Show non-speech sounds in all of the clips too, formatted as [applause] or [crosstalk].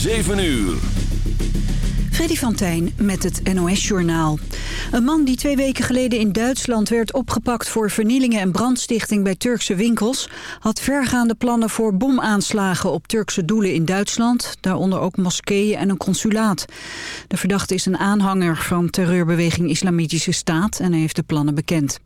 7 uur. Freddy van Tijn met het NOS-journaal. Een man die twee weken geleden in Duitsland werd opgepakt... voor vernielingen en brandstichting bij Turkse winkels... had vergaande plannen voor bomaanslagen op Turkse doelen in Duitsland... daaronder ook moskeeën en een consulaat. De verdachte is een aanhanger van terreurbeweging Islamitische Staat... en hij heeft de plannen bekend.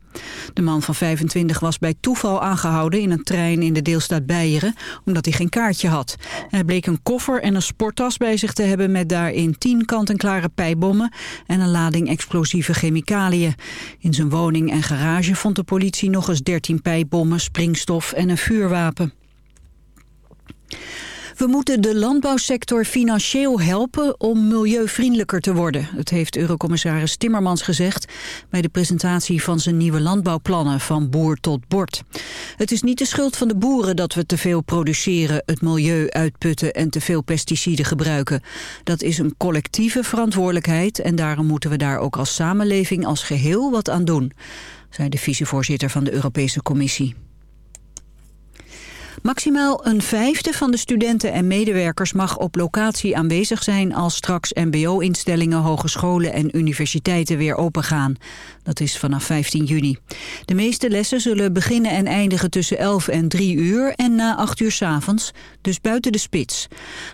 De man van 25 was bij toeval aangehouden in een trein in de deelstaat Beieren, omdat hij geen kaartje had. Hij bleek een koffer en een sporttas bij zich te hebben met daarin tien kant-en-klare pijbommen en een lading explosieve chemicaliën. In zijn woning en garage vond de politie nog eens 13 pijbommen, springstof en een vuurwapen. We moeten de landbouwsector financieel helpen om milieuvriendelijker te worden. Dat heeft Eurocommissaris Timmermans gezegd bij de presentatie van zijn nieuwe landbouwplannen van boer tot bord. Het is niet de schuld van de boeren dat we te veel produceren, het milieu uitputten en te veel pesticiden gebruiken. Dat is een collectieve verantwoordelijkheid en daarom moeten we daar ook als samenleving als geheel wat aan doen, zei de vicevoorzitter van de Europese Commissie. Maximaal een vijfde van de studenten en medewerkers mag op locatie aanwezig zijn als straks mbo-instellingen, hogescholen en universiteiten weer opengaan. Dat is vanaf 15 juni. De meeste lessen zullen beginnen en eindigen tussen 11 en 3 uur en na 8 uur s avonds, dus buiten de spits.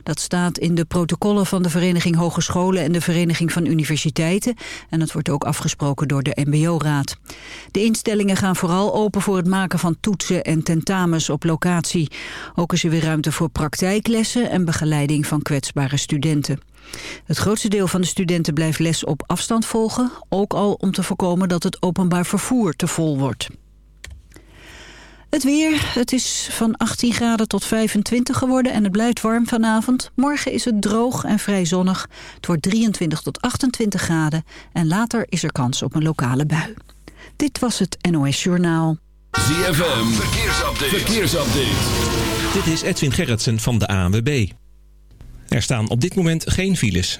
Dat staat in de protocollen van de Vereniging Hogescholen en de Vereniging van Universiteiten en dat wordt ook afgesproken door de mbo-raad. De instellingen gaan vooral open voor het maken van toetsen en tentamens op locatie ook is er weer ruimte voor praktijklessen en begeleiding van kwetsbare studenten. Het grootste deel van de studenten blijft les op afstand volgen, ook al om te voorkomen dat het openbaar vervoer te vol wordt. Het weer, het is van 18 graden tot 25 geworden en het blijft warm vanavond. Morgen is het droog en vrij zonnig. Het wordt 23 tot 28 graden en later is er kans op een lokale bui. Dit was het NOS Journaal. ZFM, verkeersupdate. verkeersupdate. Dit is Edwin Gerritsen van de ANWB. Er staan op dit moment geen files.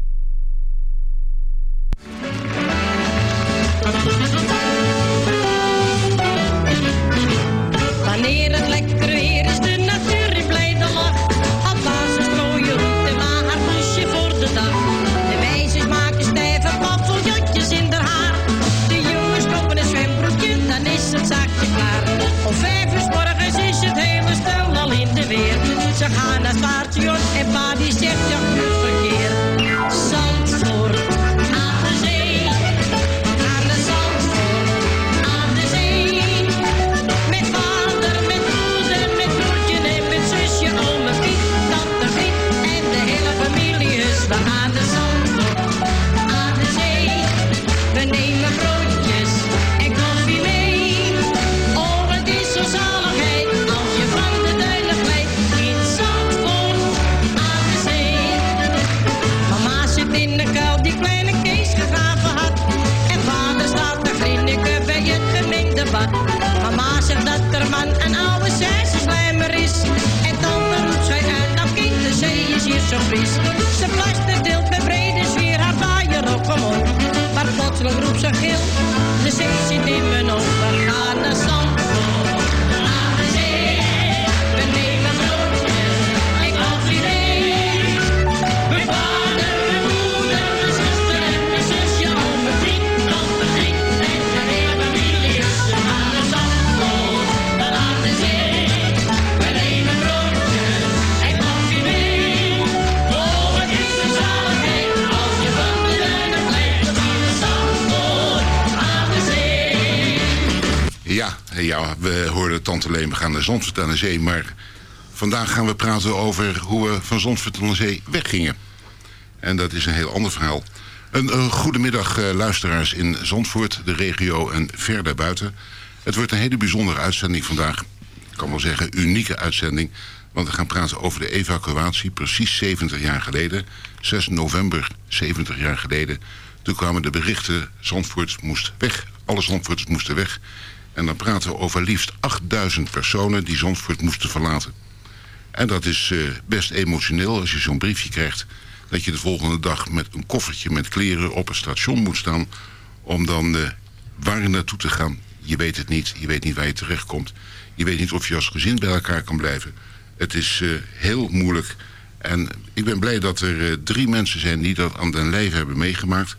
Het paardje en pa die zegt, ja, Ze plaster deelt met brede sfeer haar vaaier op omhoog. Maar plotseling roept ze gil, we hoorden Tante Leen, we gaan naar Zandvoort aan de zee. Maar vandaag gaan we praten over hoe we van Zandvoort aan de zee weggingen. En dat is een heel ander verhaal. Een, eh, goedemiddag eh, luisteraars in Zandvoort, de regio en ver daarbuiten. Het wordt een hele bijzondere uitzending vandaag. Ik kan wel zeggen unieke uitzending. Want we gaan praten over de evacuatie precies 70 jaar geleden. 6 november 70 jaar geleden. Toen kwamen de berichten, Zandvoort moest weg. Alle Zandvoorters moesten weg. En dan praten we over liefst 8000 personen die Zandvoort moesten verlaten. En dat is eh, best emotioneel als je zo'n briefje krijgt... dat je de volgende dag met een koffertje met kleren op een station moet staan... om dan eh, waar naartoe te gaan. Je weet het niet, je weet niet waar je terechtkomt. Je weet niet of je als gezin bij elkaar kan blijven. Het is eh, heel moeilijk. En ik ben blij dat er drie mensen zijn die dat aan den lijf hebben meegemaakt.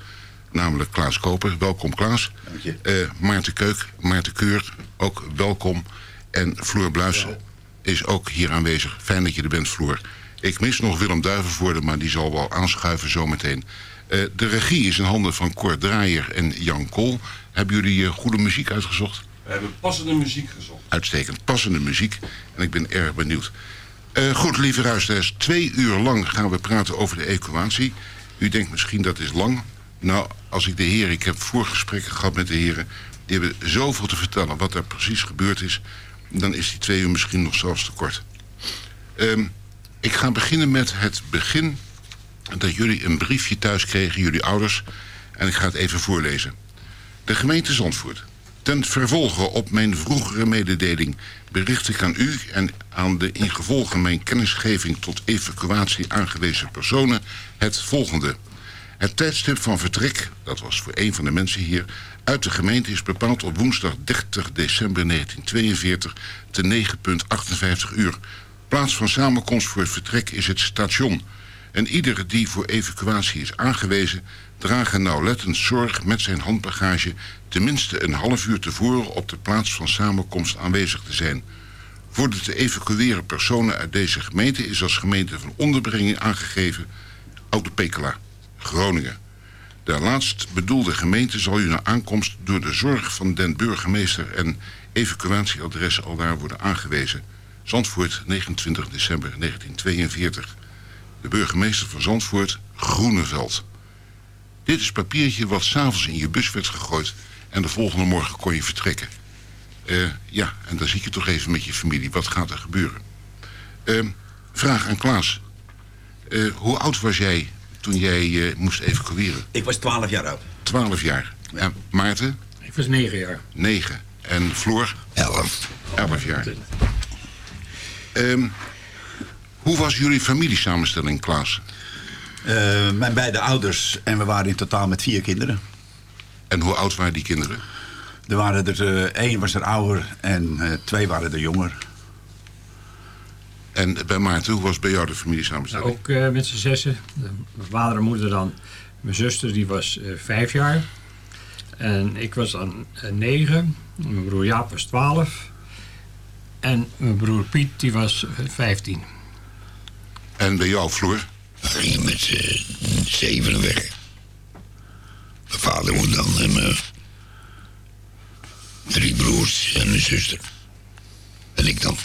Namelijk Klaas Koper. Welkom Klaas. Dank je. Eh, Maarten Keuk, Maarten Keur, ook welkom. En Floor Bluis is ook hier aanwezig. Fijn dat je er bent, Floor. Ik mis nog Willem Duivenvoorde, maar die zal wel aanschuiven zometeen. Eh de regie is in handen van Cor Draaier en Jan Kool. Hebben jullie eh, goede muziek uitgezocht? We hebben passende muziek gezocht. Uitstekend, passende muziek. En ik ben erg benieuwd. Eh, goed, lieve luisteraars. Twee uur lang gaan we praten over de evacuatie. U denkt misschien dat is lang. Nou, als ik de heren... Ik heb voorgesprekken gehad met de heren. Die hebben zoveel te vertellen wat er precies gebeurd is. Dan is die twee uur misschien nog zelfs te kort. Ehm, ik ga beginnen met het begin. Dat jullie een briefje thuis kregen, jullie ouders. En ik ga het even voorlezen. De gemeente Zandvoort. Ten vervolge op mijn vroegere mededeling bericht ik aan u en aan de ingevolge mijn kennisgeving tot evacuatie aangewezen personen het volgende. Het tijdstip van vertrek, dat was voor een van de mensen hier, uit de gemeente is bepaald op woensdag 30 december 1942 te 9.58 uur. Plaats van samenkomst voor het vertrek is het station. En ieder die voor evacuatie is aangewezen, dragen nauwlettend zorg met zijn handbagage tenminste een half uur tevoren op de plaats van samenkomst aanwezig te zijn. Voor de te evacueren personen uit deze gemeente is als gemeente van onderbrenging aangegeven Oude Pekela, Groningen. De laatst bedoelde gemeente zal u na aankomst door de zorg van den burgemeester en evacuatieadres al daar worden aangewezen. Zandvoort, 29 december 1942. De burgemeester van Zandvoort, Groeneveld. Dit is papiertje wat s'avonds in je bus werd gegooid en de volgende morgen kon je vertrekken. Eh, ja, en dan zit je toch even met je familie. Wat gaat er gebeuren? Eh, vraag aan Klaas. Eh, hoe oud was jij toen jij eh, moest evacueren? Ik was 12 jaar oud. 12 jaar. En Maarten? Ik was negen jaar. Negen. En Floor? Elf. Elf jaar. Ehm, hoe was jullie familiesamenstelling, Klaas? Eh, mijn beide ouders en we waren in totaal met vier kinderen. En hoe oud waren die kinderen? Er waren er, eh, één was er ouder en eh, twee waren er jonger. En bij Maarten, hoe was bij jou de familiesamenstelling? Ook eh, met z'n zessen. De- Mijn vader en moeder dan. Mijn zuster die was eh, vijf jaar. En ik was dan eh, negen. Mijn broer Jaap was twaalf. En mijn broer Piet die was vijftien. En bij jou, Floor? We gingen met z'n zevenen weg. Mijn vader, moeder dan en mijn drie broers en een zuster. En ik dan.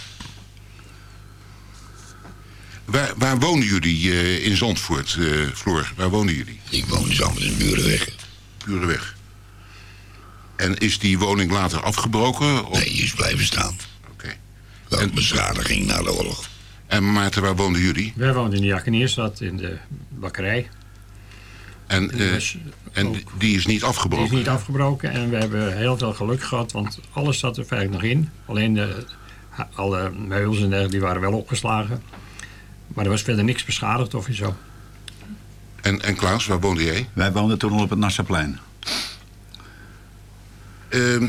Waar, waar wonen jullie eh, in Zandvoort, eh, Floor? Waar wonen jullie? Ik woon in Zandvoort in Burenweg. Burenweg. En is die woning later afgebroken? Of? Nee, die is blijven staan. Oké. Wel beschadiging na de oorlog. En Maarten, waar woonden jullie? Wij woonden in de Jakenierstad in de bakkerij. En, En die eh, en ook- die is niet Die afgebroken? is niet afgebroken en we hebben heel veel geluk gehad, want alles zat er feitelijk nog in. Alleen de, alle meubels en dergelijke die waren wel opgeslagen. Maar er was verder niks beschadigd of zo. En, en Klaas, waar woonde jij? Wij woonden toen al op het Nassaplein. Ehm,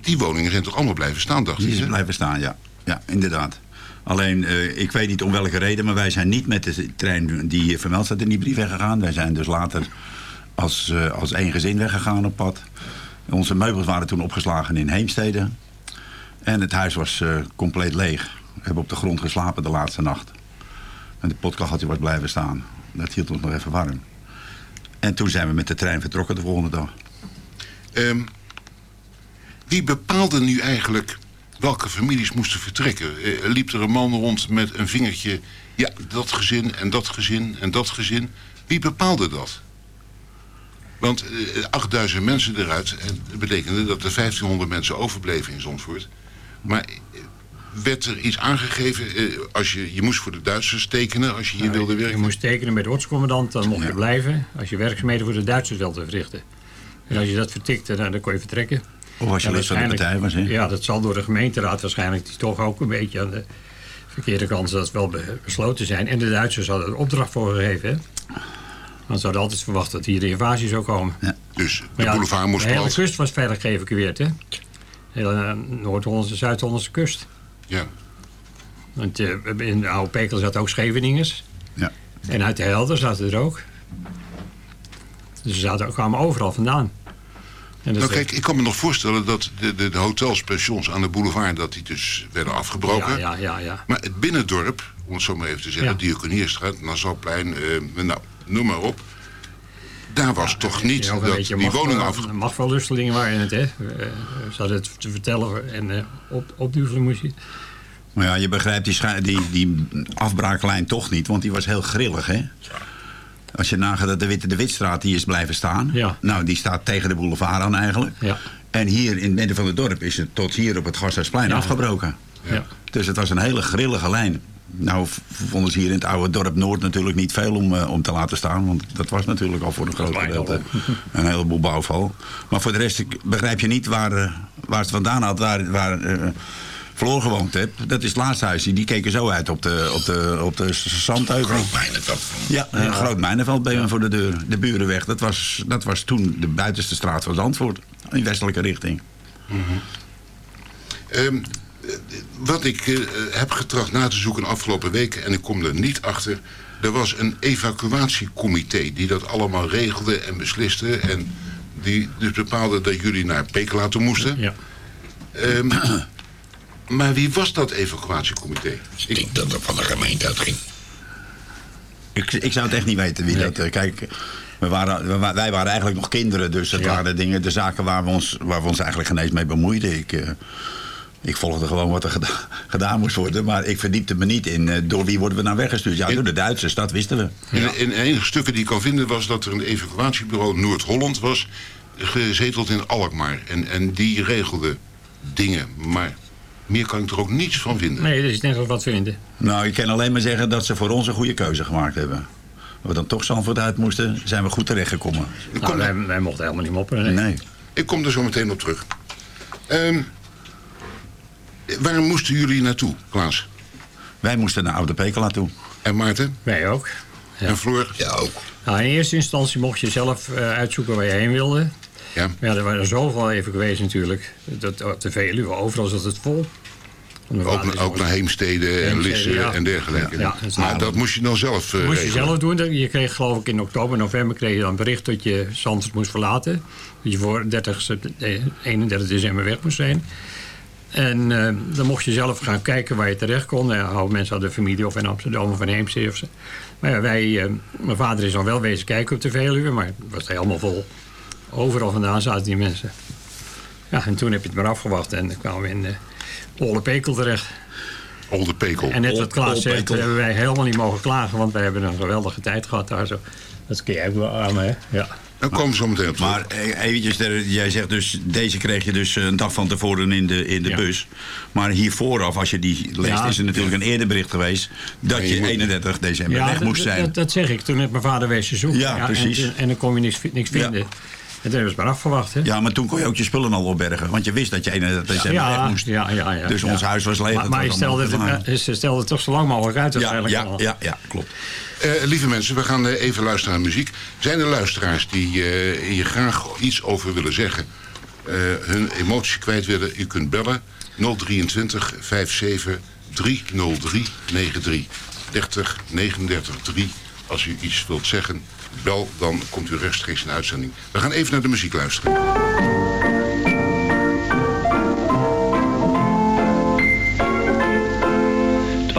die woningen zijn toch allemaal blijven staan, dacht Die ik? is hè? blijven staan, ja. Ja, inderdaad. Alleen, eh, ik weet niet om welke reden, maar wij zijn niet met de trein die vermeld staat in die brief weggegaan. Wij zijn dus later als, eh, als één gezin weggegaan op pad. Onze meubels waren toen opgeslagen in Heemstede. En het huis was eh, compleet leeg. Hebben op de grond geslapen de laatste nacht. En de potkacheltje was blijven staan. Dat hield ons nog even warm. En toen zijn we met de trein vertrokken de volgende dag. Ehm, wie bepaalde nu eigenlijk welke families moesten vertrekken? Eh, liep er een man rond met een vingertje... ja, dat gezin en dat gezin en dat gezin. Wie bepaalde dat? Want eh, 8000 mensen eruit... en dat betekende dat er 1500 mensen overbleven in Zandvoort. Maar eh, werd er iets aangegeven? eh, als je, je moest voor de Duitsers tekenen als je hier wilde Je werken? moest tekenen bij de ortscommandant, dan mocht je blijven. Als je werkzaamheden voor de Duitsers wilde verrichten. En als je dat vertikte, nou, dan kon je vertrekken. Of als je Ja, lid van de partij was, hè? Ja, dat zal door de gemeenteraad waarschijnlijk die toch ook een beetje aan de verkeerde kant dat wel be- besloten zijn. En de Duitsers hadden er opdracht voor gegeven. Hè? Want ze hadden altijd verwacht dat hier de invasie zou komen. Dus de ja, boulevard moest De hele plat. kust was veilig geëvacueerd, hè? De hele eh, Noord-Hollandse, Zuid-Hollandse kust. Ja. Want eh, in de oude Pekel zat ook Scheveningers. Ja. En uit de Helder zaten er ook. Dus ze zaten, kwamen overal vandaan. En Nou kijk, ik kan me nog voorstellen dat de, de, de hotels, pensions aan de boulevard... dat die dus werden afgebroken. Ja, ja, ja, ja. Maar het binnendorp, om het zo maar even te zeggen... Ja. Diakonierstraat, Nassauplein, eh, nou, noem maar op... daar was toch niet Ja, ook een dat beetje die woning af... Machtvellustelingen waren het, hè? Eh, ze hadden het te vertellen en eh op, opduwelen moest je. Maar ja, je begrijpt die, die, die afbraaklijn toch niet, want die was heel grillig, hè? Als je nagaat dat de Witte de Witstraat die is blijven staan. Ja. Nou, die staat tegen de boulevard aan eigenlijk. Ja. En hier in het midden van het dorp is het tot hier op het Gasthuisplein Ja. afgebroken. Ja. Dus het was een hele grillige lijn. Nou, vonden ze hier in het oude dorp Noord natuurlijk niet veel om, eh, om te laten staan. Want dat was natuurlijk al voor een groot gedeelte [laughs] een heleboel bouwval. Maar voor de rest ik- begrijp je niet waar, eh, waar het vandaan had, waar, waar eh, Floor gewoond hebt. Dat is het laatste huisje. Die keken zo uit op de, op de, op de zandheuvel. Ja, een groot mijnenveld bij hem voor de deur. De Burenweg. Dat was, dat was toen de buitenste straat van Zandvoort. In westelijke richting. Ehm, eh, wat ik eh, heb getracht na te zoeken de afgelopen weken... en ik kom er niet achter... er was een evacuatiecomité die dat allemaal regelde en besliste... en die dus bepaalde dat jullie naar Pekela toe moesten. Ja. Ehm, [clears throat] maar wie was dat evacuatiecomité? Ik denk dat dat van de gemeente uitging. Ik, ik zou het echt niet weten wie dat... eh, Kijk, we waren, wij waren eigenlijk nog kinderen. Dus dat Ja. waren de dingen, de zaken waar we ons, waar we ons eigenlijk geen eens mee bemoeiden. Ik, eh, ik volgde gewoon wat er geda- [laughs] gedaan moest worden. Maar ik verdiepte me niet in eh, door wie worden we nou weggestuurd. Ja, door de Duitsers, dat wisten we. In, in enige stukken die ik kan vinden was dat er een evacuatiebureau Noord-Holland was... gezeteld in Alkmaar. En, en die regelde dingen. Maar meer kan ik er ook niets van vinden. Nee, er is net wat vinden. Nou, ik kan alleen maar zeggen dat ze voor ons een goede keuze gemaakt hebben. We dan toch Zandvoort uit moesten, zijn we goed terechtgekomen. Nou, wij, wij mochten helemaal niet mopperen. Nee. Nee. Ik kom er zo meteen op terug. Ehm, waar moesten jullie naartoe, Klaas? Wij moesten naar Oude Pekela toe. En Maarten? Wij ook. En Floor? Ja, ook. Nou, in eerste instantie mocht je zelf eh, uitzoeken waar je heen wilde. Ja. Maar ja, er waren zoveel even geweest natuurlijk. Dat, op de Veluwe, overal zat het vol. Ook, ook naar Heemstede en Lisse ja. en dergelijke. Ja, ja, dat is maar nou- dat moest je dan zelf eh, moest je regelen. zelf doen. Je kreeg geloof ik in oktober, november kreeg je dan bericht dat je Zandvoort moest verlaten. Dat je voor 30, sept- eh, 31 december weg moest zijn. En eh, dan mocht je zelf gaan kijken waar je terecht kon. Oude mensen hadden familie of in Amsterdam of in Heemstede. Of. Maar ja, wij, eh, mijn vader is dan wel wezen kijken op de Veluwe, maar het was helemaal vol. Overal vandaan zaten die mensen. Ja, en toen heb je het maar afgewacht en dan kwamen we in uh, Olle Pekel terecht. Olde Pekel. En net wat Klaas zegt, hebben wij helemaal niet mogen klagen, want wij hebben een geweldige tijd gehad daar zo. Dat kun jij ook wel aan, hè? Ja. Dan komen we zo meteen op Maar eh, eventjes, er- jij zegt dus, deze kreeg je dus een dag van tevoren in de, in de Ja. bus. Maar hier vooraf, als je die leest, Ja. is er natuurlijk een eerder bericht geweest dat Nee, je je moet- 31 december Ja, weg moest zijn. Dat, dat zeg ik. Toen heb mijn vader wezen zoeken. Ja, precies. En, en dan kon je niks, niks vinden. En toen hebben ze maar afgewacht, hè? Ja, maar toen kon je ook je spullen al opbergen. Want je wist dat je 31 december weg ja, moest. ja, ja, ja. Dus ja. ons huis was leeg. Maar, maar je stelde, het, eh, ze stelde het toch zo lang mogelijk uit Ja, waarschijnlijk ja, ja, ja, klopt. Eh, lieve mensen, we gaan eh, even luisteren naar muziek. Zijn er luisteraars die eh, hier graag iets over willen zeggen? hun emotie kwijt willen? U kunt bellen 023 57 303 93 30 39 3. Als u iets wilt zeggen, bel, dan komt u rechtstreeks in de uitzending. We gaan even naar de muziek luisteren.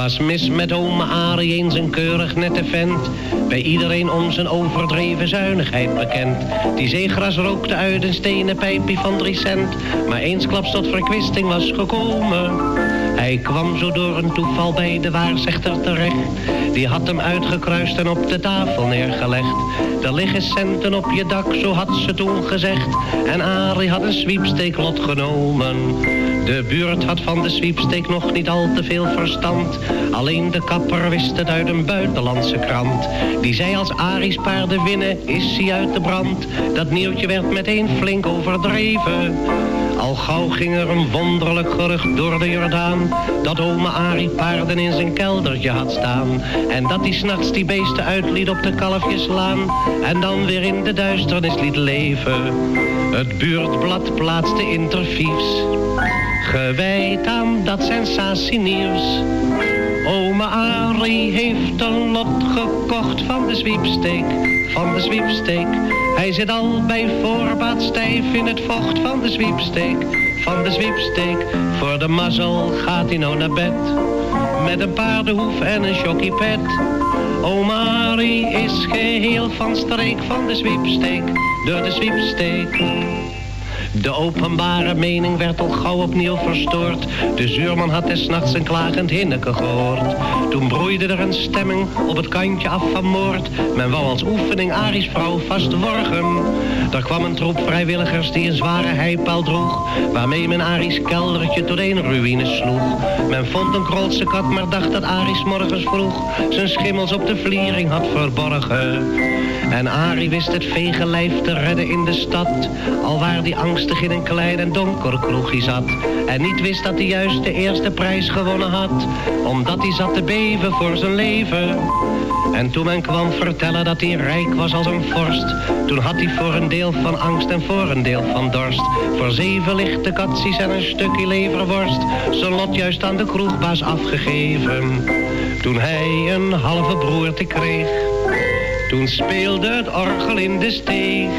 Was mis met ome Arie eens een keurig nette vent. Bij iedereen om zijn overdreven zuinigheid bekend. Die zeegras rookte uit een stenen pijpje van drie cent. Maar eensklaps tot verkwisting was gekomen. Hij kwam zo door een toeval bij de waarzegter terecht. Die had hem uitgekruist en op de tafel neergelegd. Er liggen centen op je dak, zo had ze toen gezegd. En Arie had een sweepsteeklot genomen. De buurt had van de sweepsteek nog niet al te veel verstand. Alleen de kapper wist het uit een buitenlandse krant. Die zei als Aries paarden winnen, is hij uit de brand. Dat nieuwtje werd meteen flink overdreven. Al gauw ging er een wonderlijk gerucht door de Jordaan. Dat ome Arie paarden in zijn keldertje had staan. En dat hij s'nachts die beesten uitliet op de kalfjeslaan. En dan weer in de duisternis liet leven. Het buurtblad plaatste interviews. Gewijd aan dat sensatienieuws. Ome Arie heeft een lot gekocht van de zwiepsteek, van de zwiepsteek. Hij zit al bij voorbaat stijf in het vocht van de zwiepsteek, van de zwiepsteek. Voor de mazzel gaat hij nou naar bed, met een paardenhoef en een chockiepet. Ome Arie is geheel van streek van de zwiepsteek, door de zwiepsteek. De openbare mening werd al gauw opnieuw verstoord. De zuurman had des nachts een klagend hinneke gehoord. Toen broeide er een stemming op het kantje af van moord. Men wou als oefening Aries vrouw vastworgen. Er kwam een troep vrijwilligers die een zware heipaal droeg. Waarmee men Aries keldertje tot een ruïne sloeg. Men vond een krolse kat, maar dacht dat Aries morgens vroeg zijn schimmels op de vliering had verborgen. En Arie wist het vege lijf te redden in de stad. Al waar die angstig in een klein en donker kroegje zat. En niet wist dat hij juist de eerste prijs gewonnen had. Omdat hij zat te beven voor zijn leven. En toen men kwam vertellen dat hij rijk was als een vorst. Toen had hij voor een deel van angst en voor een deel van dorst. Voor zeven lichte katsies en een stukje leverworst. Zijn lot juist aan de kroegbaas afgegeven. Toen hij een halve broerte kreeg. Toen speelde het orgel in de steeg.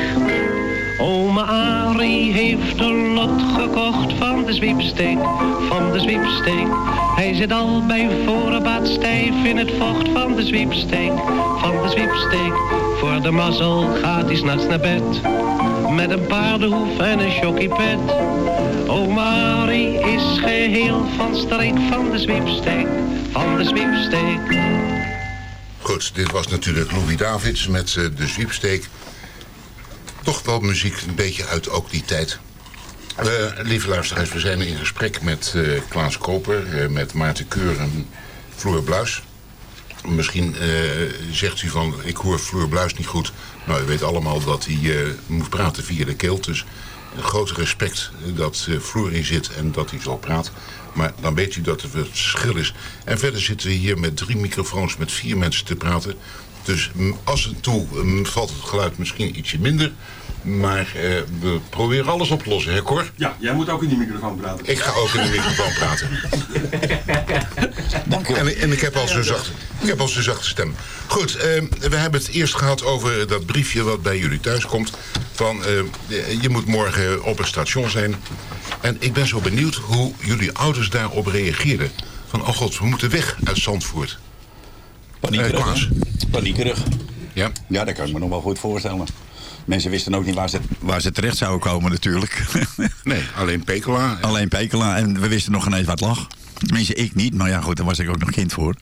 Ome Arie heeft een lot gekocht van de zwiepsteek, van de zwiepsteek. Hij zit al bij voorbaat stijf in het vocht van de zwiepsteek, van de zwiepsteek. Voor de mazzel gaat hij s'nachts naar bed, met een paardenhoef en een chockiepet. Ome Arie is geheel van streek van de zwiepsteek, van de zwiepsteek. Goed, dit was natuurlijk Louis Davids met eh, de zwiepsteek. Toch wel muziek een beetje uit ook die tijd. Eh, lieve luisteraars, we zijn in gesprek met eh, Klaas Koper, met Maarten Keur en Floor Bluis. Misschien zegt u van, ik hoor Floor Bluis niet goed. Nou, u weet allemaal dat hij moet praten via de keel. Dus groot respect dat Floor in zit en dat hij zo praat. Maar dan weet u dat er verschil is. En verder zitten we hier met drie microfoons met vier mensen te praten. Dus als en toe valt het geluid misschien ietsje minder. Maar eh, we proberen alles op te lossen, hè Cor? Ja, jij moet ook in die microfoon praten. Ik ga ook in de microfoon praten. [laughs] Dank u En, en ik heb al zo'n zachte, ik heb al zo'n zachte stem. Goed, eh, we hebben het eerst gehad over dat briefje wat bij jullie thuis komt. Van, eh, je moet morgen op een station zijn. En ik ben zo benieuwd hoe jullie ouders daarop reageerden. Van, oh god, we moeten weg uit Zandvoort. Paniekerig. Eh. Paniekerig. Ja? Ja, dat kan ik me nog wel goed voorstellen. Mensen wisten ook niet waar ze, waar ze terecht zouden komen natuurlijk. [laughs] Nee, alleen Pekela. Alleen Pekela. En we wisten nog ineens wat lag. Tenminste, ik niet. Maar ja, goed, daar was ik ook nog kind voor.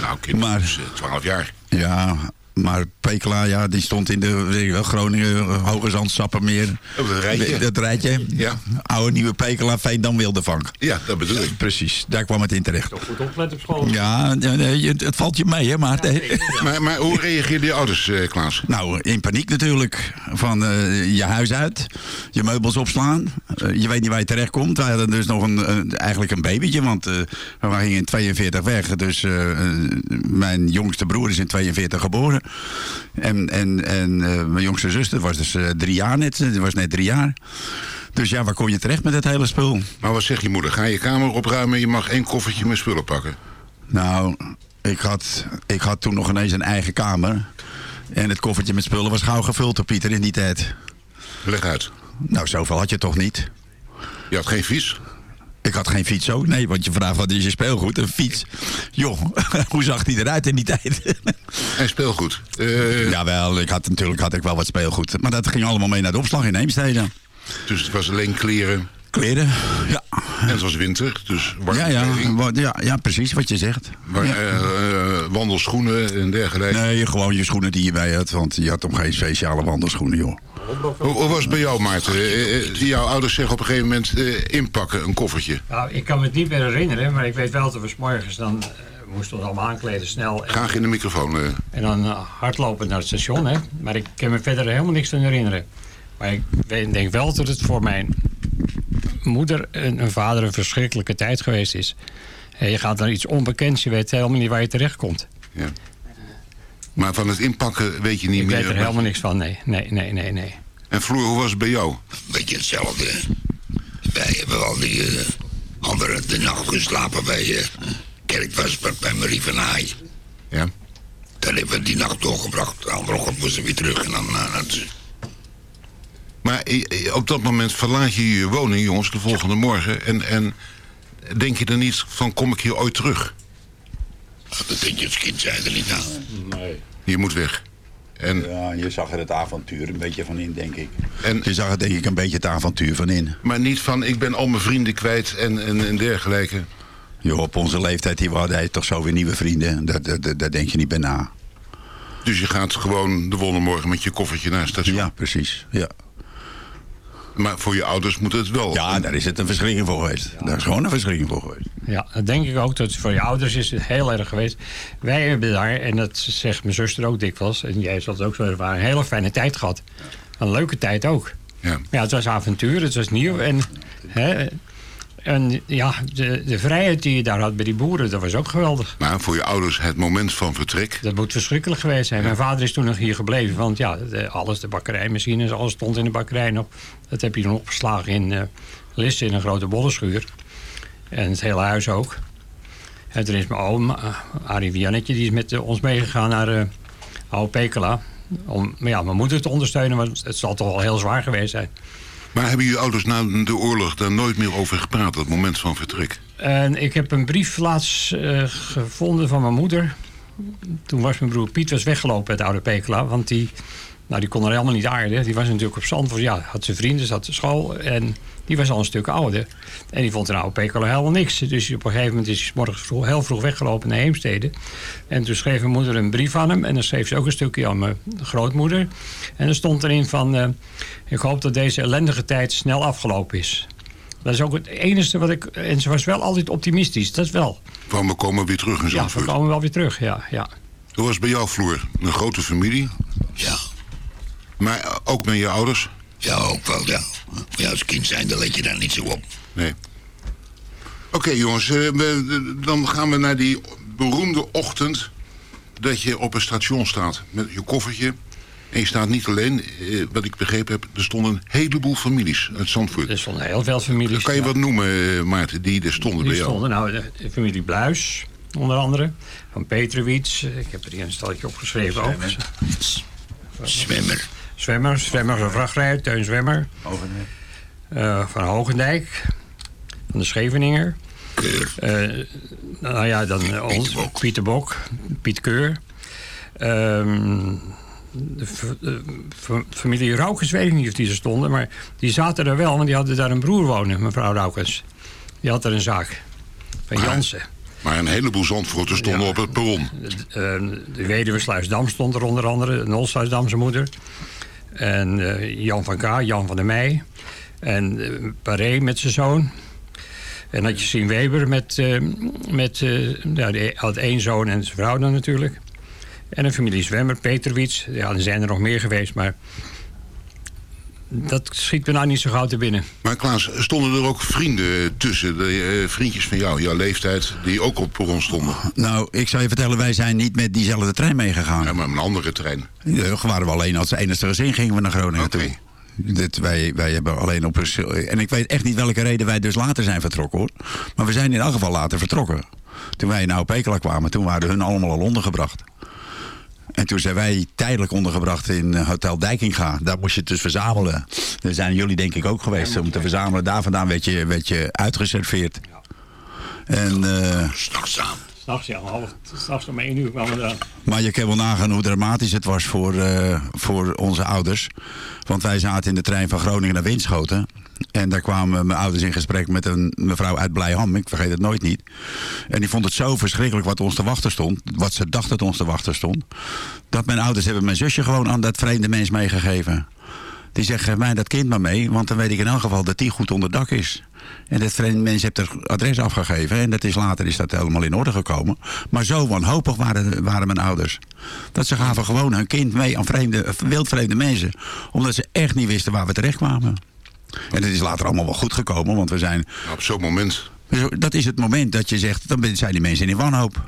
Nou, kind, Maar- dus, eh, 12 jaar. Ja, maar Pekela, ja, die stond in de weet ik wel, Groningen, eh, Hoge Zand, Sappermeer. Dat rijtje. Dat rijtje. Ja. Oude nieuwe Pekela, Veendam, Wildevank. Ja, dat bedoel ik. Precies, daar kwam het in terecht. Goed opletten op school. Ja, het, valt je mee, hè, Maarten? Maar, maar hoe reageerden je ouders, eh, Klaas? Nou, in paniek natuurlijk. Van eh, je huis uit, je meubels opslaan. Eh, je weet niet waar je terecht komt. Wij hadden dus nog een, een- eigenlijk een babytje, want eh, we gingen in 42 weg. Dus eh, eh, mijn jongste broer is in 42 geboren. En, en, en eh, mijn jongste zuster was dus eh, drie jaar net. Die was net drie jaar. Dus ja, waar kom je terecht met het hele spul? Maar wat zegt je moeder? Ga je kamer opruimen je mag één koffertje met spullen pakken. Nou, ik had, ik had toen nog ineens een eigen kamer. En het koffertje met spullen was gauw gevuld door Pieter in die tijd. Leg uit. Nou, zoveel had je toch niet? Je had geen fiets? Ik had geen fiets ook. Nee, want je vraagt wat is je speelgoed? Een fiets. Joh, [laughs] hoe zag die eruit in die tijd? [laughs] En speelgoed? Eh, Jawel, ik had, natuurlijk had ik wel wat speelgoed. Maar dat ging allemaal mee naar de opslag in Heemstede. Dus het was alleen kleren. Kleren, ja. En het was winter, dus warme Ja, ja, ja, ja, precies wat je zegt. Ja. eh, eh, wandelschoenen en dergelijke. Nee, gewoon je schoenen die je bij had. Want je had toch geen speciale wandelschoenen, joh. Hoe, hoe was het bij jou, Maarten? Eh, eh, jouw ouders zeggen op een gegeven moment eh, inpakken, een koffertje. Nou, ik kan me het niet meer herinneren, maar ik weet wel dat we 's morgens dan eh, moesten ons allemaal aankleden snel. En, Graag in de microfoon. eh. en dan eh, hardlopen naar het station, hè. Maar ik kan me verder helemaal niks van herinneren. Maar ik weet- denk wel dat het voor mijn moeder en een vader een verschrikkelijke tijd geweest is. En je gaat naar iets onbekends, je weet helemaal niet waar je terecht komt. Ja. Maar van het inpakken weet je niet Ik meer. weet er helemaal niks van, nee, nee, nee, nee, nee. En Floor, hoe was het bij jou? Beetje hetzelfde. Wij hebben al die eh, andere de nacht geslapen bij uh, bij Marie van Haai. Ja. Daar hebben we die nacht doorgebracht. De andere ochtend moesten we weer terug en dan eh, naar het... Maar op dat moment verlaat je je woning, jongens, de volgende morgen. En, en denk je er niet van, kom ik hier ooit terug? Dat denk je als kind zijn er niet aan. Nee. Je moet weg. En, Ja, je zag er het avontuur een beetje van in, denk ik. En, Je zag er denk ik een beetje het avontuur van in. maar niet van, ik ben al mijn vrienden kwijt en, en, en dergelijke. Joh, op onze leeftijd die we hadden, hij toch zo weer nieuwe vrienden. Daar, daar, daar- denk je niet bij na. Dus je gaat gewoon de volgende morgen met je koffertje naar het station. Ja, precies. Ja, Maar voor je ouders moet het wel. ja daar is het een verschrikking voor geweest. Daar is gewoon een verschrikking voor geweest. Ja, dat denk ik ook. Dat voor je ouders is het heel erg geweest. Wij hebben daar, en dat zegt mijn zuster ook dikwijls, en jij zal het ook zo ervaren, een hele fijne tijd gehad. Een leuke tijd ook. Ja. Ja, het was avontuur, het was nieuw. En, hè, en ja, de, de vrijheid die je daar had bij die boeren, dat was ook geweldig. Maar voor je ouders het moment van vertrek. Dat moet verschrikkelijk geweest zijn. Mijn vader is toen nog hier gebleven. Want ja, de- alles, de bakkerijmachines, alles stond in de bakkerij nog. Dat heb je dan opgeslagen in Lisse in een grote bollenschuur. En het hele huis ook. En toen is mijn oom, eh, Arie Viannetje, die is met eh, ons meegegaan naar eh Oude Pekela. Om ja, mijn moeder te ondersteunen, want het zal toch wel heel zwaar geweest zijn. Maar hebben je ouders na de oorlog daar nooit meer over gepraat, dat moment van vertrek? En ik heb een brief laatst eh, gevonden van mijn moeder. Toen was mijn broer Piet was weggelopen uit Oude Pekela. Want die, nou, die kon er helemaal niet aarden. Die was natuurlijk op Zandvoort. Ja, had zijn vrienden, zat op school. En die was al een stuk ouder. En die vond in Oude Pekela helemaal niks. Dus op een gegeven moment is hij morgens heel vroeg weggelopen naar Heemstede. En toen schreef mijn moeder een brief aan hem. En dan schreef ze ook een stukje aan mijn grootmoeder. En er stond erin van... eh, ik hoop dat deze ellendige tijd snel afgelopen is. Dat is ook het enige wat ik... En ze was wel altijd optimistisch, dat wel. Van we komen weer terug in Ja, we Zandvoort. komen wel weer terug, ja. ja. Hoe was het bij jou, Floor? Een grote familie? Ja. Maar ook met je ouders? Ja, ook wel, ja. Als kind zijn, dan let je daar niet zo op. Nee. Oké jongens, eh, we- dan gaan we naar die beroemde ochtend... dat je op een station staat met je koffertje... En je staat niet alleen, eh, wat ik begrepen heb, er stonden een heleboel families uit Zandvoort. Er stonden heel veel families. Kan je ja. wat noemen, eh, Maarten, die er stonden Die bij jou? stonden, nou, de, familie Bluis, onder andere. Van Petrowits. Ik heb er hier een stalletje opgeschreven ook. Zwemmer. Zwemmer, Zwemmer van vrachtrijder, Teun Zwemmer. Eh, van Hogendijk. Van de Scheveninger. Eh, nou ja, dan ons, Pieter Bok. Piet Keur. Ehm, de, de familie Raukens weet ik niet of die er stonden, maar die zaten er wel, want die hadden daar een broer wonen, mevrouw Raukens. Die had er een zaak. Van Jansen. Maar een heleboel Zandvoorters stonden op het perron. Eh, de weduwe Sluisdam stond er onder andere, Nol Sluisdam zijn moeder. En eh, Jan van K, Jan van der Meij. En eh Paré met zijn zoon. En had je Sien Weber met, eh, met ja, die had één zoon en zijn vrouw dan natuurlijk. En een familie Zwemmer, Peterwits. Ja, er zijn er nog meer geweest, maar dat schiet me nou niet zo gauw te binnen. Maar Klaas, stonden er ook vrienden tussen, de, eh, vriendjes van jou, jouw leeftijd, die ook op perron stonden? Nou, ik zou je vertellen, wij zijn niet met diezelfde trein meegegaan. Ja, maar een andere trein. Ja, waren we alleen als enige gezin gingen we naar Groningen toe. Dit, wij, wij hebben alleen op een... En ik weet echt niet welke reden wij dus later zijn vertrokken hoor. Maar we zijn in elk geval later vertrokken. Toen wij in Oud-Pekela kwamen, toen waren hun allemaal al ondergebracht. En toen zijn wij tijdelijk ondergebracht in eh, Hotel Dijkinga. Daar moest je het dus verzamelen. Daar zijn jullie denk ik ook geweest om te verzamelen. Daar vandaan werd je, werd je uitgeserveerd. En... eh, S'nachts aan. S'nachts, ja, om half, s'nachts om één uur kwamen we eraan. Maar je kan wel nagaan hoe dramatisch het was voor, eh, voor onze ouders. Want wij zaten in de trein van Groningen naar Winschoten. En daar kwamen mijn ouders in gesprek met een mevrouw uit Blijham. Ik vergeet het nooit niet. En die vond het zo verschrikkelijk wat ons te wachten stond. Wat ze dacht dat ons te wachten stond. Dat mijn ouders hebben mijn zusje gewoon aan dat vreemde mens meegegeven. Die zegt, geef mij dat kind maar mee. Want dan weet ik in elk geval dat die goed onder dak is. En dat vreemde mens heeft er adres afgegeven. En dat is, later is dat helemaal in orde gekomen. Maar zo wanhopig waren, waren mijn ouders. Dat ze gaven gewoon hun kind mee aan vreemde, wildvreemde mensen. Omdat ze echt niet wisten waar we terecht kwamen. En het is later allemaal wel goed gekomen. Want we zijn... Op zo'n moment. Dat is het moment dat je zegt, dan zijn die mensen in wanhoop.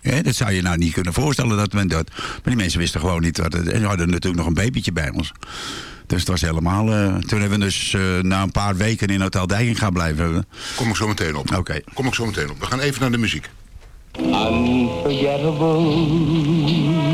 Ja, dat zou je nou niet kunnen voorstellen dat men dat. Maar die mensen wisten gewoon niet wat het. En we hadden natuurlijk nog een babytje bij ons. Dus het was helemaal. eh, toen hebben we dus eh, na een paar weken in Hotel Dijking gaan blijven. Kom ik zo meteen op. Oké. Kom ik zo meteen op. We gaan even naar de muziek. Unforgettable.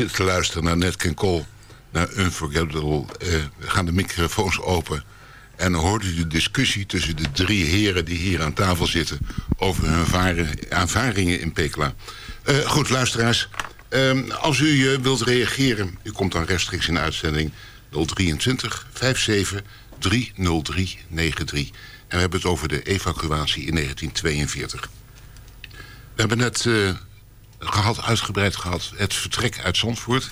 Zitten te luisteren naar Nat Cole... naar Unforgettable eh, gaan de microfoons open. En dan hoort u de discussie tussen de drie heren die hier aan tafel zitten... over hun ervaringen in Pekela. Eh, goed, luisteraars. ehm, als u eh, wilt reageren, u komt dan rechtstreeks in de uitzending 023 57 303 93. En we hebben het over de evacuatie in 1942. We hebben net gehad, uitgebreid gehad het vertrek uit Zandvoort.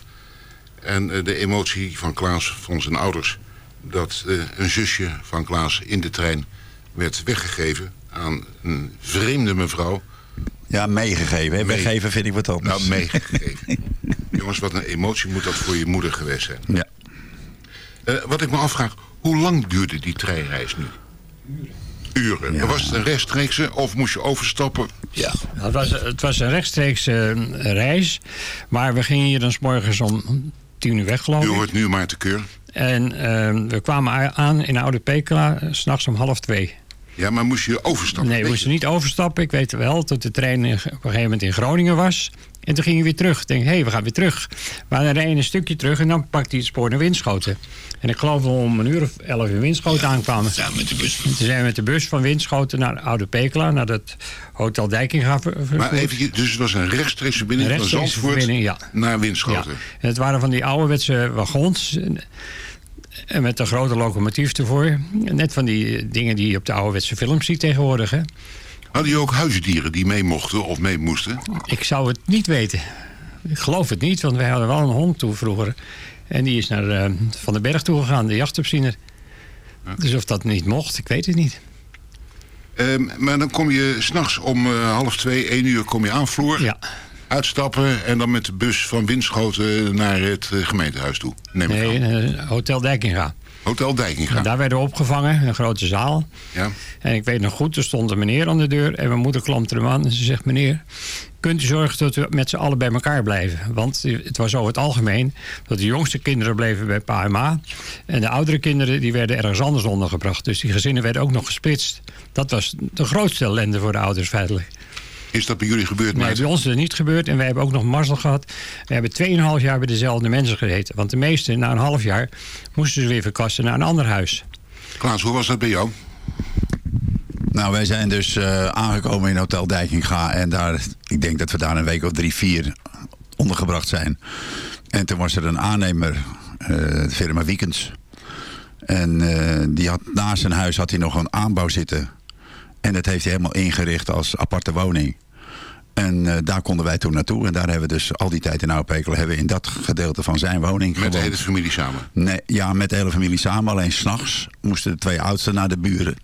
En eh, de emotie van Klaas, van zijn ouders... dat eh, een zusje van Klaas in de trein werd weggegeven aan een vreemde mevrouw. Ja, meegegeven. hè. Weggeven vind ik wat anders. Nou, meegegeven. [laughs] Jongens, wat een emotie moet dat voor je moeder geweest zijn. Ja. Eh, wat ik me afvraag, hoe lang duurde die treinreis nu? Uren. Was het een rechtstreekse of moest je overstappen? Ja. Nou, Het was, het was een rechtstreekse eh, reis. Maar we gingen hier dan 's morgens om tien uur weg, geloof U hoort nu maar te keur. En eh, we kwamen aan in Oude Pekela, s s'nachts om half twee. Ja, maar moest je overstappen? Nee, we Weet moesten niet overstappen. Ik weet wel, tot de trein in- op een gegeven moment in Groningen was. En toen gingen we weer terug. Ik denk, hé, hey, we gaan weer terug. Maar dan rijden een stukje terug en dan pakte hij het spoor naar Winschoten. En ik geloof dat we om een uur of elf in Winschoten aankwamen. Samen met de bus. En toen zijn we met de bus van Winschoten naar Oude Pekela, naar het Hotel Dijkinga ver- Maar even, dus het was een rechtstreekse verbinding Een van Zandvoort verbinding, ja. naar Winschoten. Ja. En het waren van die ouderwetse wagons. En- met een grote locomotief ervoor. Net van die dingen die je op de ouderwetse films ziet tegenwoordig. Hè. Hadden je ook huisdieren die mee mochten of mee moesten? Ik zou het niet weten. Ik geloof het niet, want wij hadden wel een hond toe vroeger. En die is naar eh, Van den Berg toe gegaan, de jachtopziener. Dus of dat niet mocht, ik weet het niet. Ehm, maar dan kom je s'nachts om eh, half twee, één uur kom je aan, Floor. Ja. Uitstappen en dan met de bus van Winschoten naar het eh, gemeentehuis toe. Neem ik Nee, eh, Hotel Dijkinga. Hotel Dijkinga. En daar werden we opgevangen, een grote zaal. Ja. En ik weet nog goed, er stond een meneer aan de deur. En mijn moeder klampte hem aan en ze zegt... meneer, kunt u zorgen dat we met z'n allen bij elkaar blijven? Want het was over het algemeen dat de jongste kinderen bleven bij pa en ma. En de oudere kinderen die werden ergens anders ondergebracht. Dus die gezinnen werden ook nog gesplitst. Dat was de grootste ellende voor de ouders feitelijk. Is dat bij jullie gebeurd, Nee, bij ons is het niet gebeurd. En wij hebben ook nog mazzel gehad. We hebben 2,5 jaar bij dezelfde mensen gezeten. Want de meesten, na een half jaar, moesten ze weer verkassen naar een ander huis. Klaas, hoe was dat bij jou? Nou, wij zijn dus eh, aangekomen in Hotel Dijkinga. En daar, ik denk dat we daar een week of drie, vier ondergebracht zijn. En toen was er een aannemer, eh, de firma Weekends. En eh, die had naast zijn huis had hij nog een aanbouw zitten. En dat heeft hij helemaal ingericht als aparte woning. En eh, daar konden wij toen naartoe. En daar hebben we dus al die tijd in Oudpekel... hebben we in dat gedeelte van zijn woning Met de hele familie samen? Nee, ja, met de hele familie samen. Alleen s'nachts moesten de twee oudsten naar de buren.